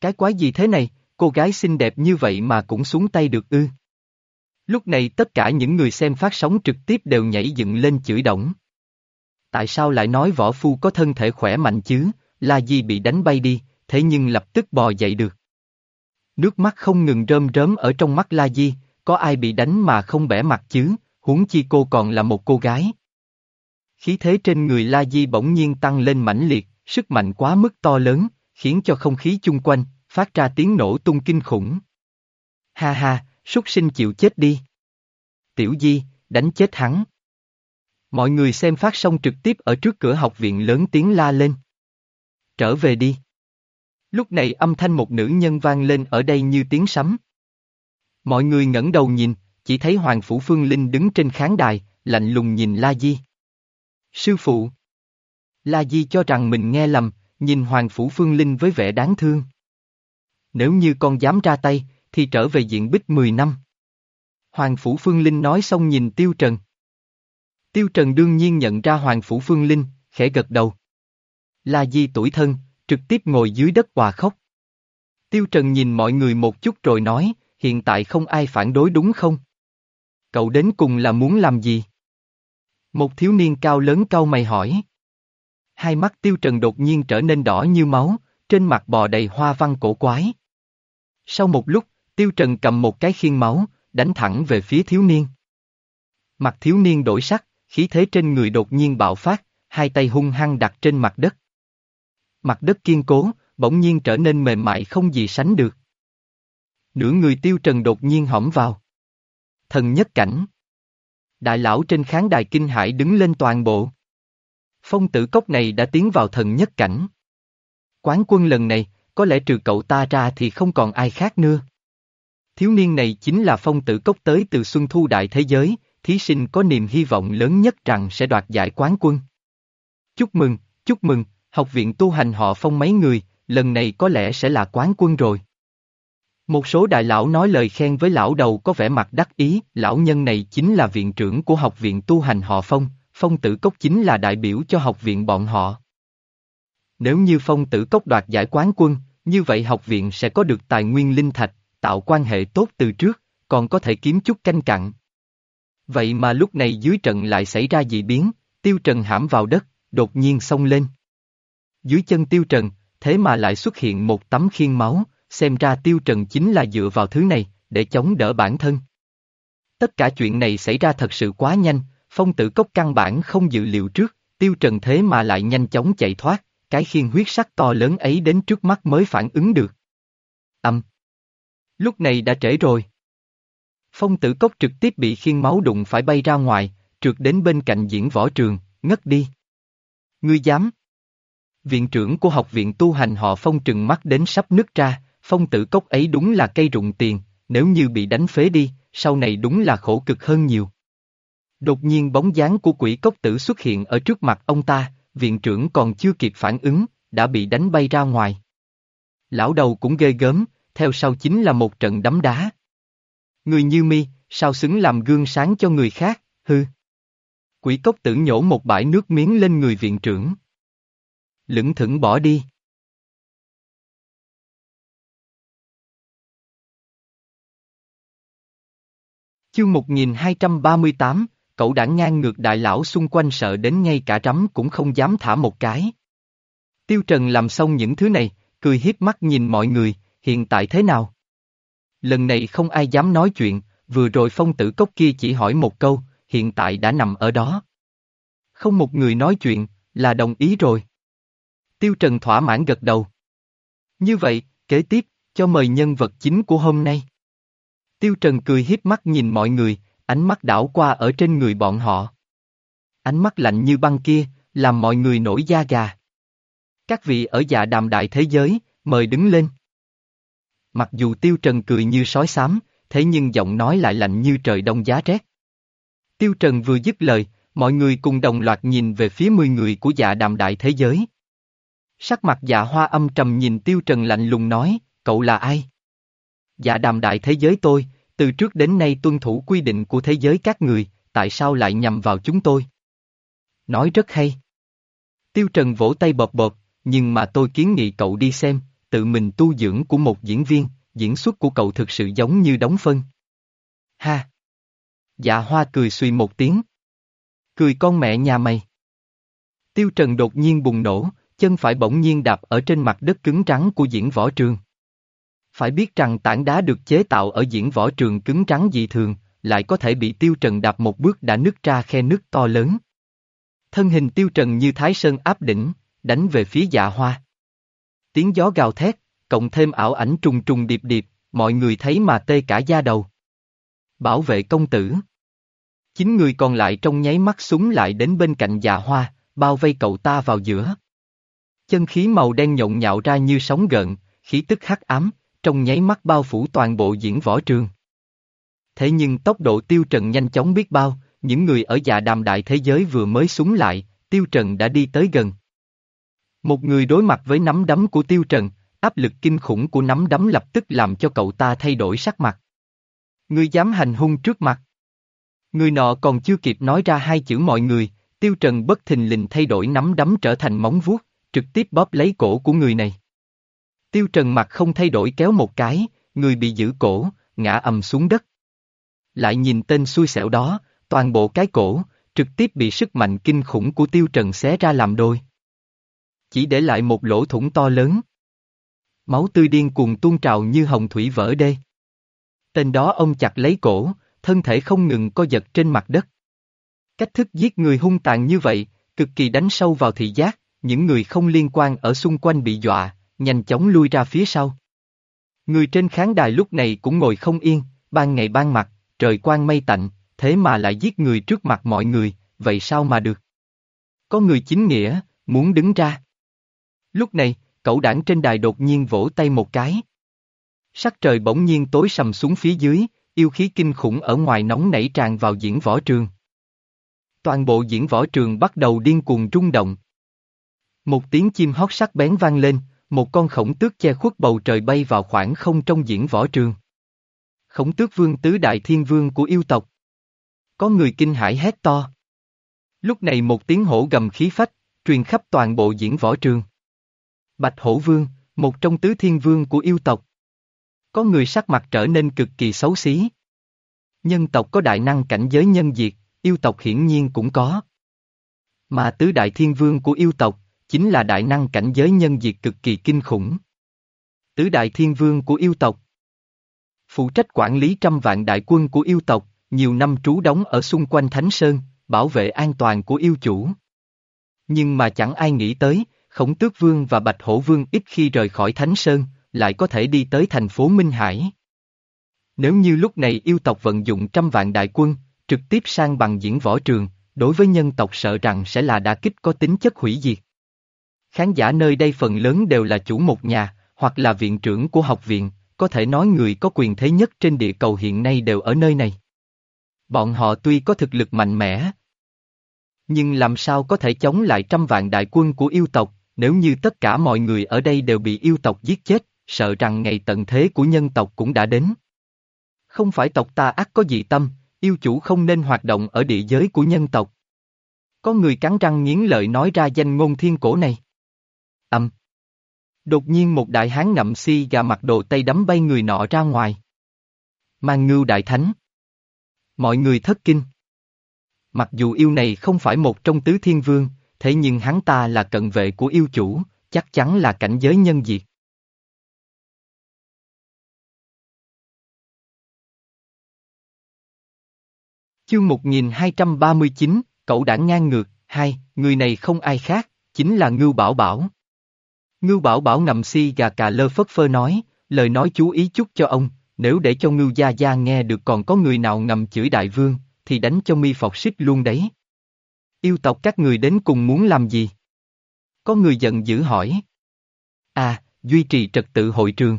Cái quái gì thế này, cô gái xinh đẹp như vậy mà cũng xuống tay được ư. Lúc này tất cả những người xem phát sóng trực tiếp đều nhảy dựng lên chửi động. Tại sao lại nói võ phu có thân thể khỏe mạnh chứ, La Di bị đánh bay đi, thế nhưng lập tức bò dậy được. Nước mắt không ngừng rơm rớm ở trong mắt La Di, có ai bị đánh mà không bẻ mặt chứ, huống chi cô còn là một cô gái. Khí thế trên người La Di bỗng nhiên tăng lên mãnh liệt, sức mạnh quá mức to lớn, khiến cho không khí chung quanh, phát ra tiếng nổ tung kinh khủng. Ha ha, súc sinh chịu chết đi. Tiểu Di, đánh chết hắn. Mọi người xem phát sóng trực tiếp ở trước cửa học viện lớn tiếng la lên. Trở về đi. Lúc này âm thanh một nữ nhân vang lên ở đây như tiếng sấm. Mọi người ngẩng đầu nhìn, chỉ thấy Hoàng Phủ Phương Linh đứng trên khán đài, lạnh lùng nhìn La Di. Sư phụ. La Di cho rằng mình nghe lầm, nhìn Hoàng Phủ Phương Linh với vẻ đáng thương. Nếu như con dám ra tay, thì trở về diện bích 10 năm. Hoàng Phủ Phương Linh nói xong nhìn Tiêu Trần. Tiêu Trần đương nhiên nhận ra Hoàng Phủ Phương Linh, khẽ gật đầu. La Di tuổi thân, trực tiếp ngồi dưới đất hòa khóc. Tiêu Trần nhìn mọi người một chút rồi nói, hiện tại không ai phản đối đúng không? Cậu đến cùng là muốn làm gì? Một thiếu niên cao lớn cau mày hỏi. Hai mắt Tiêu Trần đột nhiên trở nên đỏ như máu, trên mặt bò đầy hoa văn cổ quái. Sau một lúc, Tiêu Trần cầm một cái khiên máu, đánh thẳng về phía thiếu niên. Mặt thiếu niên đổi sắc, khí thế trên người đột nhiên bạo phát, hai tay hung hăng đặt trên mặt đất. Mặt đất kiên cố, bỗng nhiên trở nên mềm mại không gì sánh được. Nửa người tiêu trần đột nhiên hõm vào. Thần nhất cảnh. Đại lão trên khán đài kinh hải đứng lên toàn bộ. Phong tử cốc này đã tiến vào thần nhất cảnh. Quán quân lần này, có lẽ trừ cậu ta ra thì không còn ai khác nữa. Thiếu niên này chính là phong tử cốc tới từ Xuân Thu Đại Thế Giới, thí sinh có niềm hy vọng lớn nhất rằng sẽ đoạt giải quán quân. Chúc mừng, chúc mừng, học viện tu hành họ phong mấy người, lần này có lẽ sẽ là quán quân rồi. Một số đại lão nói lời khen với lão đầu có vẻ mặt đắc ý, lão nhân này chính là viện trưởng của học viện tu hành họ phong, phong tử cốc chính là đại biểu cho học viện bọn họ. Nếu như phong tử cốc đoạt giải quán quân, như vậy học viện sẽ có được tài nguyên linh thạch, tạo quan hệ tốt từ trước, còn có thể kiếm chút canh cặn. Vậy mà lúc này dưới trận lại xảy ra dị biến, tiêu trần hãm vào đất, đột nhiên xông lên. Dưới chân tiêu trần, thế mà lại xuất hiện một tấm khiên máu, xem ra tiêu trần chính là dựa vào thứ này, để chống đỡ bản thân. Tất cả chuyện này xảy ra thật sự quá nhanh, phong tử cốc căn bản không dự liệu trước, tiêu trần thế mà lại nhanh chóng chạy thoát, cái khiên huyết sắc to lớn ấy đến trước mắt mới phản ứng được. Âm. Lúc này đã trễ rồi. Phong tử cốc trực tiếp bị khiên máu đụng phải bay ra ngoài, trượt đến bên cạnh diễn võ trường, ngất đi. Ngươi dám? Viện trưởng của học viện tu hành họ phong trừng mắt đến sắp nứt ra, phong tử cốc ấy đúng là cây rụng tiền, nếu như bị đánh phế đi, sau này đúng là khổ cực hơn nhiều. Đột nhiên bóng dáng của quỷ cốc tử xuất hiện ở trước mặt ông ta, viện trưởng còn chưa kịp phản ứng, đã bị đánh bay ra ngoài. Lão đầu cũng ghê gớm, theo sau chính là một trận đấm đá. Người như mi, sao xứng làm gương sáng cho người khác, hư. Quỷ cốc tử nhổ một bãi nước miếng lên người viện trưởng. Lững thững bỏ đi. Chương 1238, cậu đã ngang ngược đại lão xung quanh sợ đến ngay cả rắm cũng không dám thả một cái. Tiêu Trần làm xong những thứ này, cười hiếp mắt nhìn mọi người, hiện tại thế nào? Lần này không ai dám nói chuyện, vừa rồi phong tử cốc kia chỉ hỏi một câu, hiện tại đã nằm ở đó. Không một người nói chuyện, là đồng ý rồi. Tiêu Trần thỏa mãn gật đầu. Như vậy, kế tiếp, cho mời nhân vật chính của hôm nay. Tiêu Trần cười hiếp mắt nhìn mọi người, ánh mắt đảo qua ở trên người bọn họ. Ánh mắt lạnh như băng kia, làm mọi người nổi da gà. Các vị ở dạ đàm đại thế giới, mời đứng lên. Mặc dù Tiêu Trần cười như sói xám, thế nhưng giọng nói lại lạnh như trời đông giá rét. Tiêu Trần vừa dứt lời, mọi người cùng đồng loạt nhìn về phía mười người của dạ đàm đại thế giới. Sắc mặt dạ hoa âm trầm nhìn Tiêu Trần lạnh lùng nói, cậu là ai? Dạ đàm đại thế giới tôi, từ trước đến nay tuân thủ quy định của thế giới các người, tại sao lại nhầm vào chúng tôi? Nói rất hay. Tiêu Trần vỗ tay bọt bọt, nhưng mà tôi kiến nghị cậu đi xem, tự mình tu dưỡng của một diễn viên, diễn xuất của cậu thực sự giống như đóng phân. Ha! Dạ hoa cười suy một tiếng. Cười con mẹ nhà mày. Tiêu Trần đột nhiên bùng nổ, chân phải bỗng nhiên đạp ở trên mặt đất cứng trắng của diễn võ trường. Phải biết rằng tảng đá được chế tạo ở diễn võ trường cứng trắng dị thường, lại có thể bị tiêu trần đạp một bước đã nứt ra khe nứt to lớn. Thân hình tiêu trần như thái sơn áp đỉnh, đánh về phía dạ hoa. Tiếng gió gào thét, cộng thêm ảo ảnh trùng trùng điệp điệp, mọi người thấy mà tê cả da đầu. Bảo vệ công tử. Chính người còn lại trong nháy mắt súng lại đến bên cạnh dạ hoa, bao vây cậu ta vào giữa. Chân khí màu đen nhộn nhạo ra như sóng gợn, khí tức hắc ám, trong nháy mắt bao phủ toàn bộ diễn võ trường. Thế nhưng tốc độ tiêu trần nhanh chóng biết bao, những người ở dạ đàm đại thế giới vừa mới súng lại, tiêu trần đã đi tới gần. Một người đối mặt với nắm đấm của tiêu trần, áp lực kinh khủng của nắm đấm lập tức làm cho cậu ta thay đổi sắc mặt. Người dám hành hung trước mặt. Người nọ còn chưa kịp nói ra hai chữ mọi người, tiêu trần bất thình lình thay đổi nắm đấm trở thành móng vuốt, trực tiếp bóp lấy cổ của người này. Tiêu Trần mặt không thay đổi kéo một cái, người bị giữ cổ, ngã ầm xuống đất. Lại nhìn tên xui xẻo đó, toàn bộ cái cổ, trực tiếp bị sức mạnh kinh khủng của Tiêu Trần xé ra làm đôi. Chỉ để lại một lỗ thủng to lớn. Máu tươi điên cuồng tuôn trào như hồng thủy vỡ đê. Tên đó ông chặt lấy cổ, thân thể không ngừng co giật trên mặt đất. Cách thức giết người hung tàn như vậy, cực kỳ đánh sâu vào thị giác, những người không liên quan ở xung quanh bị dọa, nhanh chóng lui ra phía sau. Người trên khán đài lúc này cũng ngồi không yên, ban ngày ban mặt, trời quang mây tạnh, thế mà lại giết người trước mặt mọi người, vậy sao mà được? Có người chính nghĩa, muốn đứng ra. Lúc này, cậu đảng trên đài đột nhiên vỗ tay một cái. Sắc trời bỗng nhiên tối sầm xuống phía dưới, yêu khí kinh khủng ở ngoài nóng nảy tràn vào diễn võ trường. Toàn bộ diễn võ trường bắt đầu điên cuồng rung động. Một tiếng chim hót sắc bén vang lên, một con khổng tước che khuất bầu trời bay vào khoảng không trong diễn võ trường. Khổng tước vương tứ đại thiên vương của yêu tộc. Có người kinh hãi hét to. Lúc này một tiếng hổ gầm khí phách, truyền khắp toàn bộ diễn võ trường. Bạch hổ vương, Một trong tứ thiên vương của yêu tộc. Có người sắc mặt trở nên cực kỳ xấu xí. Nhân tộc có đại năng cảnh giới nhân diệt, yêu tộc hiển nhiên cũng có. Mà tứ đại thiên vương của yêu tộc, chính là đại năng cảnh giới nhân diệt cực kỳ kinh khủng. Tứ đại thiên vương của yêu tộc. Phụ trách quản lý trăm vạn đại quân của yêu tộc, nhiều năm trú đóng ở xung quanh Thánh Sơn, bảo vệ an toàn của yêu chủ. Nhưng mà chẳng ai nghĩ tới, Khổng Tước Vương và Bạch Hổ Vương ít khi rời khỏi Thánh Sơn, lại có thể đi tới thành phố Minh Hải. Nếu như lúc này yêu tộc vận dụng trăm vạn đại quân, trực tiếp sang bằng diễn võ trường, đối với nhân tộc sợ rằng sẽ là đả kích có tính chất hủy diệt. Khán giả nơi đây phần lớn đều là chủ một nhà, hoặc là viện trưởng của học viện, có thể nói người có quyền thế nhất trên địa cầu hiện nay đều ở nơi này. Bọn họ tuy có thực lực mạnh mẽ, nhưng làm sao có thể chống lại trăm vạn đại quân của yêu tộc, nếu như tất cả mọi người ở đây đều bị yêu tộc giết chết, sợ rằng ngày tận thế của nhân tộc cũng đã đến. Không phải tộc ta ác có dị tâm, yêu chủ không nên hoạt động ở địa giới của nhân tộc. Có người cắn răng nghiến lợi nói ra danh ngôn thiên cổ này. Âm. Đột nhiên một đại hán ngậm si gà mặt đồ tay đấm bay người nọ ra ngoài. Mang ngưu đại thánh. Mọi người thất kinh. Mặc dù yêu này không phải một trong tứ thiên vương, thế nhưng hắn ta là cận vệ của yêu chủ, chắc chắn là cảnh giới nhân diệt. Chương 1239, cậu đã ngang ngược, hai, người này không ai khác, chính là Ngưu Bảo Bảo. Ngưu Bảo Bảo ngầm si gà cà lơ phất phơ nói, lời nói chú ý chút cho ông, nếu để cho Ngưu Gia Gia nghe được còn có người nào ngầm chửi đại vương, thì đánh cho mi phọc xích luôn đấy. Yêu tộc các người đến cùng muốn làm gì? Có người giận dữ hỏi. À, duy trì trật tự hội trường.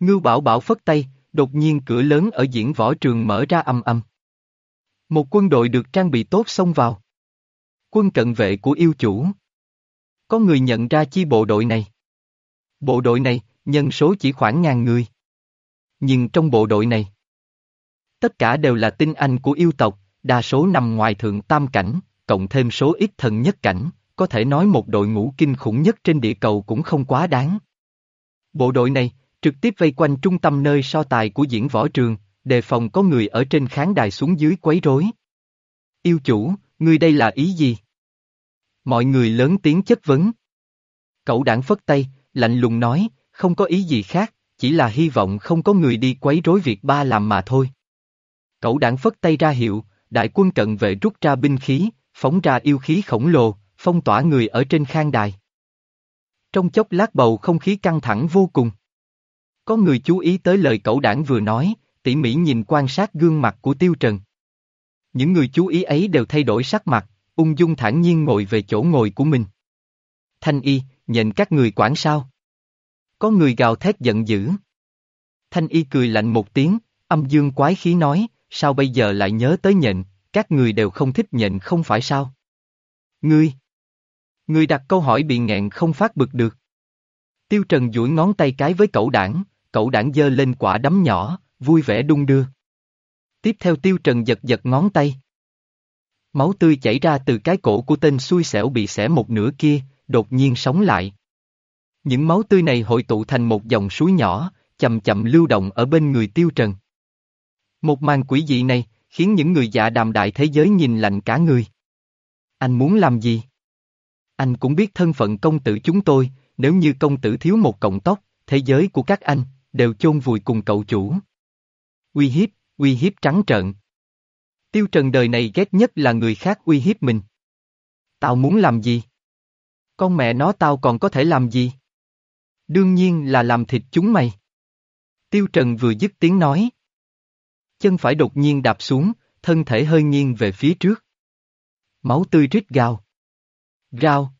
Ngưu Bảo Bảo phất tay, đột nhiên cửa lớn ở diễn võ trường mở ra âm âm. Một quân đội được trang bị tốt xông vào. Quân cận vệ của yêu chủ. Có người nhận ra chi bộ đội này. Bộ đội này, nhân số chỉ khoảng ngàn người. Nhưng trong bộ đội này, tất cả đều là tinh anh của yêu tộc, đa số nằm ngoài thượng tam cảnh, cộng thêm số ít thần nhất cảnh, có thể nói một đội ngũ kinh khủng nhất trên địa cầu cũng không quá đáng. Bộ đội này, trực tiếp vây quanh trung tâm nơi so tài của diễn võ trường, đề phòng có người ở trên khán đài xuống dưới quấy rối. Yêu chủ, ngươi đây là ý gì? Mọi người lớn tiếng chất vấn. Cậu đảng phất tay, lạnh lùng nói, không có ý gì khác, chỉ là hy vọng không có người đi quấy rối việc ba làm mà thôi. Cậu đảng phất tay ra hiệu, đại quân cận vệ rút ra binh khí, phóng ra yêu khí khổng lồ, phong tỏa người ở trên khang đài. Trong chốc lát bầu không khí căng thẳng vô cùng. Có người chú ý tới lời cậu đảng vừa nói, tỉ mỉ nhìn quan sát gương mặt của Tiêu Trần. Những người chú ý ấy đều thay đổi sắc mặt, ung dung thản nhiên ngồi về chỗ ngồi của mình. Thanh y, nhận các người quản sao? Có người gào thét giận dữ. Thanh y cười lạnh một tiếng, âm dương quái khí nói, sao bây giờ lại nhớ tới nhện, các người đều không thích nhện không phải sao? Ngươi! Ngươi đặt câu hỏi bị nghẹn không phát bực được. Tiêu Trần duỗi ngón tay cái với cậu đảng, cậu đảng giơ lên quả đấm nhỏ, vui vẻ đung đưa. Tiếp theo Tiêu Trần giật giật ngón tay. Máu tươi chảy ra từ cái cổ của tên xui xẻo bị xẻ một nửa kia, đột nhiên sống lại. Những máu tươi này hội tụ thành một dòng suối nhỏ, chậm chậm lưu động ở bên người Tiêu Trần. Một màn quỷ dị này, khiến những người dạ đàm đại thế giới nhìn lạnh cả người. Anh muốn làm gì? Anh cũng biết thân phận công tử chúng tôi, nếu như công tử thiếu một cọng tóc, thế giới của các anh, đều chôn vùi cùng cậu chủ. Uy hiếp, uy hiếp trắng trợn. Tiêu Trần đời này ghét nhất là người khác uy hiếp mình. Tao muốn làm gì? Con mẹ nó tao còn có thể làm gì? Đương nhiên là làm thịt chúng mày. Tiêu Trần vừa dứt tiếng nói. Chân phải đột nhiên đạp xuống, thân thể hơi nghiêng về phía trước. Máu tươi rít gào. Gào.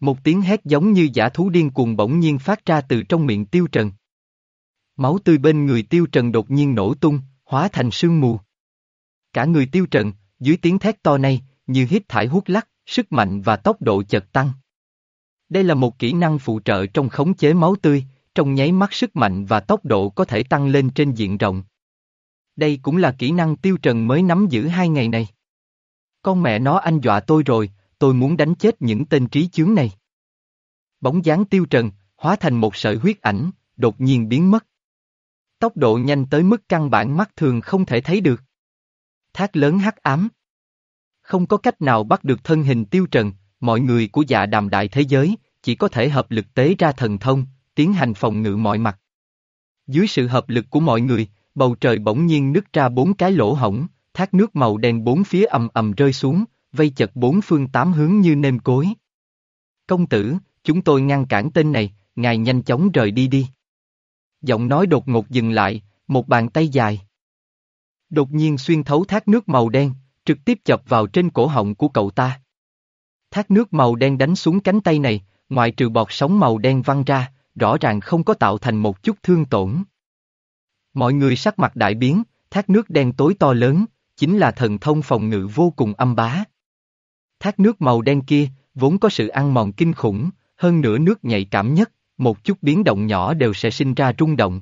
Một tiếng hét giống như giả thú điên cuồng bỗng nhiên phát ra từ trong miệng Tiêu Trần. Máu tươi bên người Tiêu Trần đột nhiên nổ tung, hóa thành sương mù. Cả người Tiêu Trần, dưới tiếng thét to này, như hít thải hút lắc, sức mạnh và tốc độ chợt tăng. Đây là một kỹ năng phụ trợ trong khống chế máu tươi, trong nháy mắt sức mạnh và tốc độ có thể tăng lên trên diện rộng. Đây cũng là kỹ năng Tiêu Trần mới nắm giữ hai ngày này. Con mẹ nó anh dọa tôi rồi, tôi muốn đánh chết những tên trí chướng này. Bóng dáng Tiêu Trần, hóa thành một sợi huyết ảnh, đột nhiên biến mất. Tốc độ nhanh tới mức căn bản mắt thường không thể thấy được. Thác lớn hắc ám. Không có cách nào bắt được thân hình tiêu trần, mọi người của dạ đàm đại thế giới, chỉ có thể hợp lực tế ra thần thông, tiến hành phòng ngự mọi mặt. Dưới sự hợp lực của mọi người, bầu trời bỗng nhiên nứt ra bốn cái lỗ hổng, thác nước màu đen bốn phía ầm ầm rơi xuống, vây chật bốn phương tám hướng như nêm cối. Công tử, chúng tôi ngăn cản tên này, ngài nhanh chóng rời đi đi. Giọng nói đột ngột dừng lại, một bàn tay dài. Đột nhiên xuyên thấu thác nước màu đen, trực tiếp chập vào trên cổ họng của cậu ta. Thác nước màu đen đánh xuống cánh tay này, ngoại trừ bọt sóng màu đen văng ra, rõ ràng không có tạo thành một chút thương tổn. Mọi người sắc mặt đại biến, thác nước đen tối to lớn, chính là thần thông phòng ngự vô cùng âm bá. Thác nước màu đen kia, vốn có sự ăn mòn kinh khủng, hơn nữa nước nhạy cảm nhất, một chút biến động nhỏ đều sẽ sinh ra rung động.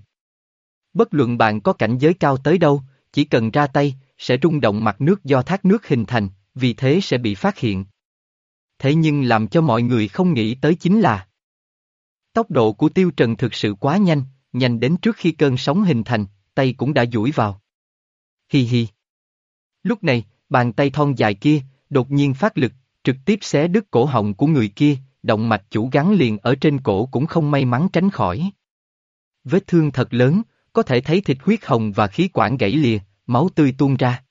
Bất luận bạn có cảnh giới cao tới đâu, chỉ cần ra tay, sẽ rung động mặt nước do thác nước hình thành, vì thế sẽ bị phát hiện. Thế nhưng làm cho mọi người không nghĩ tới chính là Tốc độ của tiêu trần thực sự quá nhanh, nhanh đến trước khi cơn sóng hình thành, tay cũng đã duỗi vào. Hi hi. Lúc này, bàn tay thon dài kia, đột nhiên phát lực, trực tiếp xé đứt cổ họng của người kia, động mạch chủ gắn liền ở trên cổ cũng không may mắn tránh khỏi. Vết thương thật lớn, có thể thấy thịt huyết hồng và khí quản gãy lìa, máu tươi tuôn ra.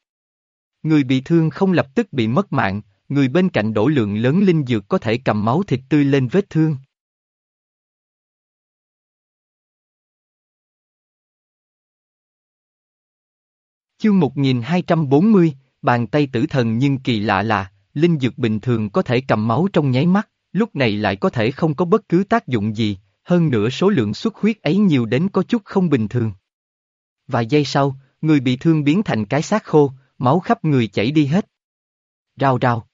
Người bị thương không lập tức bị mất mạng, người bên cạnh đổ lượng lớn linh dược có thể cầm máu thịt tươi lên vết thương. Chương 1240, bàn tay tử thần nhưng kỳ lạ là, linh dược bình thường có thể cầm máu trong nháy mắt, lúc này lại có thể không có bất cứ tác dụng gì, hơn nữa số lượng xuất huyết ấy nhiều đến có chút không bình thường. Vài giây sau, người bị thương biến thành cái xác khô, máu khắp người chảy đi hết. Rào rào.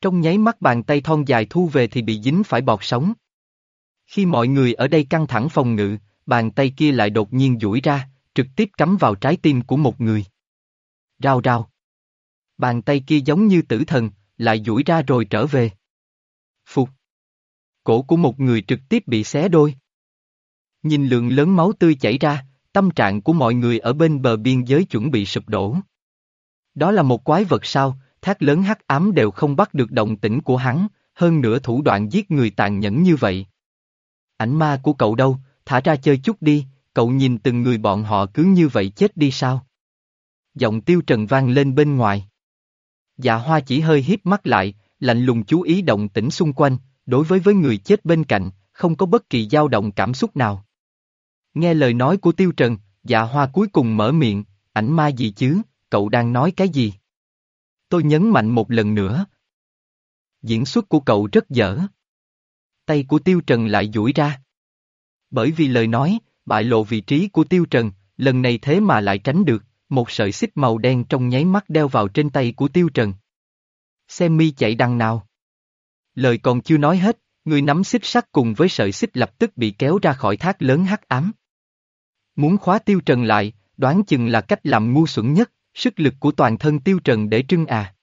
Trong nháy mắt bàn tay thon dài thu về thì bị dính phải bọt sóng. Khi mọi người ở đây căng thẳng phòng ngự, bàn tay kia lại đột nhiên duỗi ra, trực tiếp cắm vào trái tim của một người. Rào rào. Bàn tay kia giống như tử thần, lại duỗi ra rồi trở về. Phục. Cổ của một người trực tiếp bị xé đôi. Nhìn lượng lớn máu tươi chảy ra, tâm trạng của mọi người ở bên bờ biên giới chuẩn bị sụp đổ. Đó là một quái vật sao, thác lớn hắc ám đều không bắt được động tĩnh của hắn, hơn nữa thủ đoạn giết người tàn nhẫn như vậy. Ảnh ma của cậu đâu, thả ra chơi chút đi, cậu nhìn từng người bọn họ cứ như vậy chết đi sao? Giọng tiêu trần vang lên bên ngoài. Dạ hoa chỉ hơi hiếp mắt lại, lạnh lùng chú ý động tĩnh xung quanh, đối với với người chết bên cạnh, không có bất kỳ dao động cảm xúc nào. Nghe lời nói của tiêu trần, dạ hoa cuối cùng mở miệng, ảnh ma gì chứ, cậu đang nói cái gì? Tôi nhấn mạnh một lần nữa. Diễn xuất của cậu rất dở. Tay của tiêu trần lại duỗi ra. Bởi vì lời nói, bại lộ vị trí của tiêu trần, lần này thế mà lại tránh được, một sợi xích màu đen trong nháy mắt đeo vào trên tay của tiêu trần. Xem mi chạy đằng nào. Lời còn chưa nói hết, người nắm xích sắt cùng với sợi xích lập tức bị kéo ra khỏi thác lớn hắc ám. Muốn khóa tiêu trần lại, đoán chừng là cách làm ngu xuẩn nhất, sức lực của toàn thân tiêu trần để trưng à.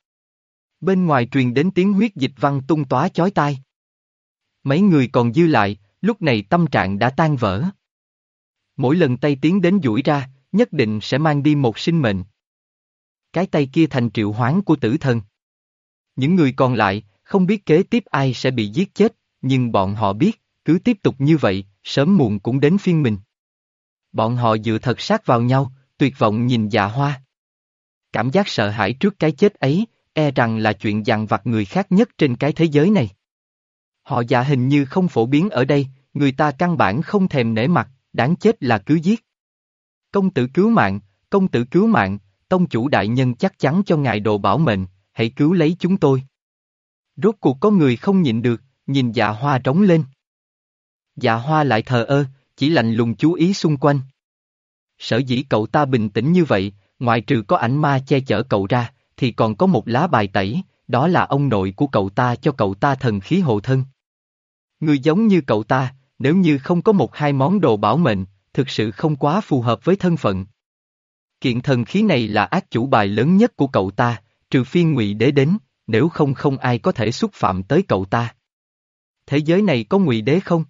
Bên ngoài truyền đến tiếng huyết dịch văn tung tóa chói tai. Mấy người còn dư lại, lúc này tâm trạng đã tan vỡ. Mỗi lần tay tiến đến duỗi ra, nhất định sẽ mang đi một sinh mệnh. Cái tay kia thành triệu hoán của tử thần. Những người còn lại, không biết kế tiếp ai sẽ bị giết chết, nhưng bọn họ biết, cứ tiếp tục như vậy, sớm muộn cũng đến phiên mình. Bọn họ dựa thật sát vào nhau, tuyệt vọng nhìn dạ hoa. Cảm giác sợ hãi trước cái chết ấy, e rằng là chuyện dằn vặt người khác nhất trên cái thế giới này. Họ dạ hình như không phổ biến ở đây, người ta căn bản không thèm nể mặt, đáng chết là cứ giết. Công tử cứu mạng, công tử cứu mạng, tông chủ đại nhân chắc chắn cho ngài đồ bảo mệnh, hãy cứu lấy chúng tôi. Rốt cuộc có người không nhịn được, nhìn dạ hoa trống lên. Dạ hoa lại thờ ơ, chỉ lạnh lùng chú ý xung quanh. Sở dĩ cậu ta bình tĩnh như vậy, ngoài trừ có ảnh ma che chở cậu ra, thì còn có một lá bài tẩy, đó là ông nội của cậu ta cho cậu ta thần khí hộ thân. Người giống như cậu ta, nếu như không có một hai món đồ bảo mệnh, thực sự không quá phù hợp với thân phận. Kiện thần khí này là ác chủ bài lớn nhất của cậu ta, trừ phi ngụy đế đến, nếu không không ai có thể xúc phạm tới cậu ta. Thế giới này có ngụy đế không?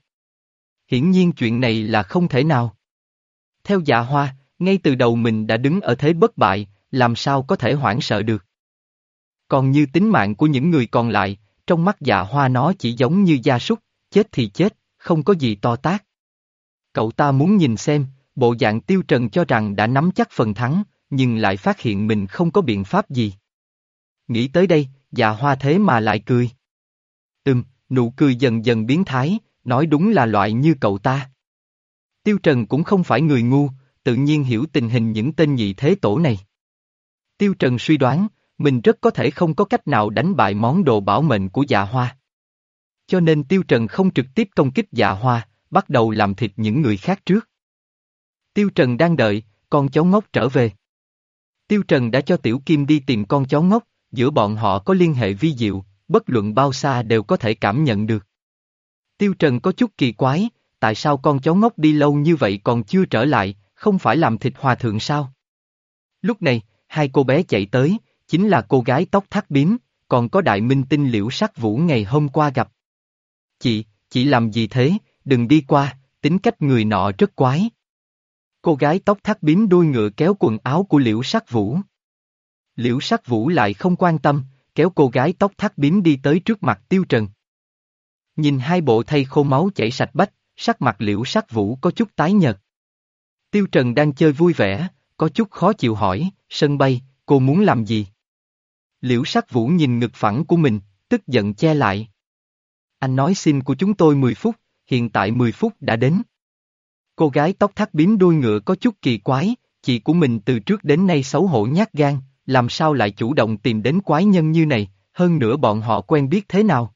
hiển nhiên chuyện này là không thể nào. Theo dạ hoa, ngay từ đầu mình đã đứng ở thế bất bại, làm sao có thể hoảng sợ được. Còn như tính mạng của những người còn lại, trong mắt dạ hoa nó chỉ giống như gia súc, chết thì chết, không có gì to tác. Cậu ta muốn nhìn xem, bộ dạng tiêu trần cho rằng đã nắm chắc phần thắng, nhưng lại phát hiện mình không có biện pháp gì. Nghĩ tới đây, dạ hoa thế mà lại cười. Ừm, nụ cười dần dần biến thái, nói đúng là loại như cậu ta. Tiêu Trần cũng không phải người ngu, tự nhiên hiểu tình hình những tên nhị thế tổ này. Tiêu Trần suy đoán, mình rất có thể không có cách nào đánh bại món đồ bảo mệnh của dạ hoa. Cho nên Tiêu Trần không trực tiếp công kích dạ hoa, bắt đầu làm thịt những người khác trước. Tiêu Trần đang đợi, con cháu ngốc trở về. Tiêu Trần đã cho Tiểu Kim đi tìm con cháu ngốc, giữa bọn họ có liên hệ vi diệu, bất luận bao xa đều có thể cảm nhận được. Tiêu Trần có chút kỳ quái, tại sao con cháu ngốc đi lâu như vậy còn chưa trở lại, không phải làm thịt hòa thượng sao? Lúc này, hai cô bé chạy tới, chính là cô gái tóc thắt bím, còn có đại minh tinh liễu sắc vũ ngày hôm qua gặp. Chị, chị làm gì thế, đừng đi qua, tính cách người nọ rất quái. Cô gái tóc thắt bím đuôi ngựa kéo quần áo của liễu sắc vũ. Liễu sắc vũ lại không quan tâm, kéo cô gái tóc thắt bím đi tới trước mặt tiêu trần. Nhìn hai bộ thay khô máu chảy sạch bách, sắc mặt liễu sắc vũ có chút tái nhợt. Tiêu Trần đang chơi vui vẻ, có chút khó chịu hỏi, sân bay, cô muốn làm gì? Liễu sắc vũ nhìn ngực phẳng của mình, tức giận che lại. Anh nói xin của chúng tôi 10 phút, hiện tại 10 phút đã đến. Cô gái tóc thắt bím đuôi ngựa có chút kỳ quái, chị của mình từ trước đến nay xấu hổ nhát gan, làm sao lại chủ động tìm đến quái nhân như này, hơn nữa bọn họ quen biết thế nào?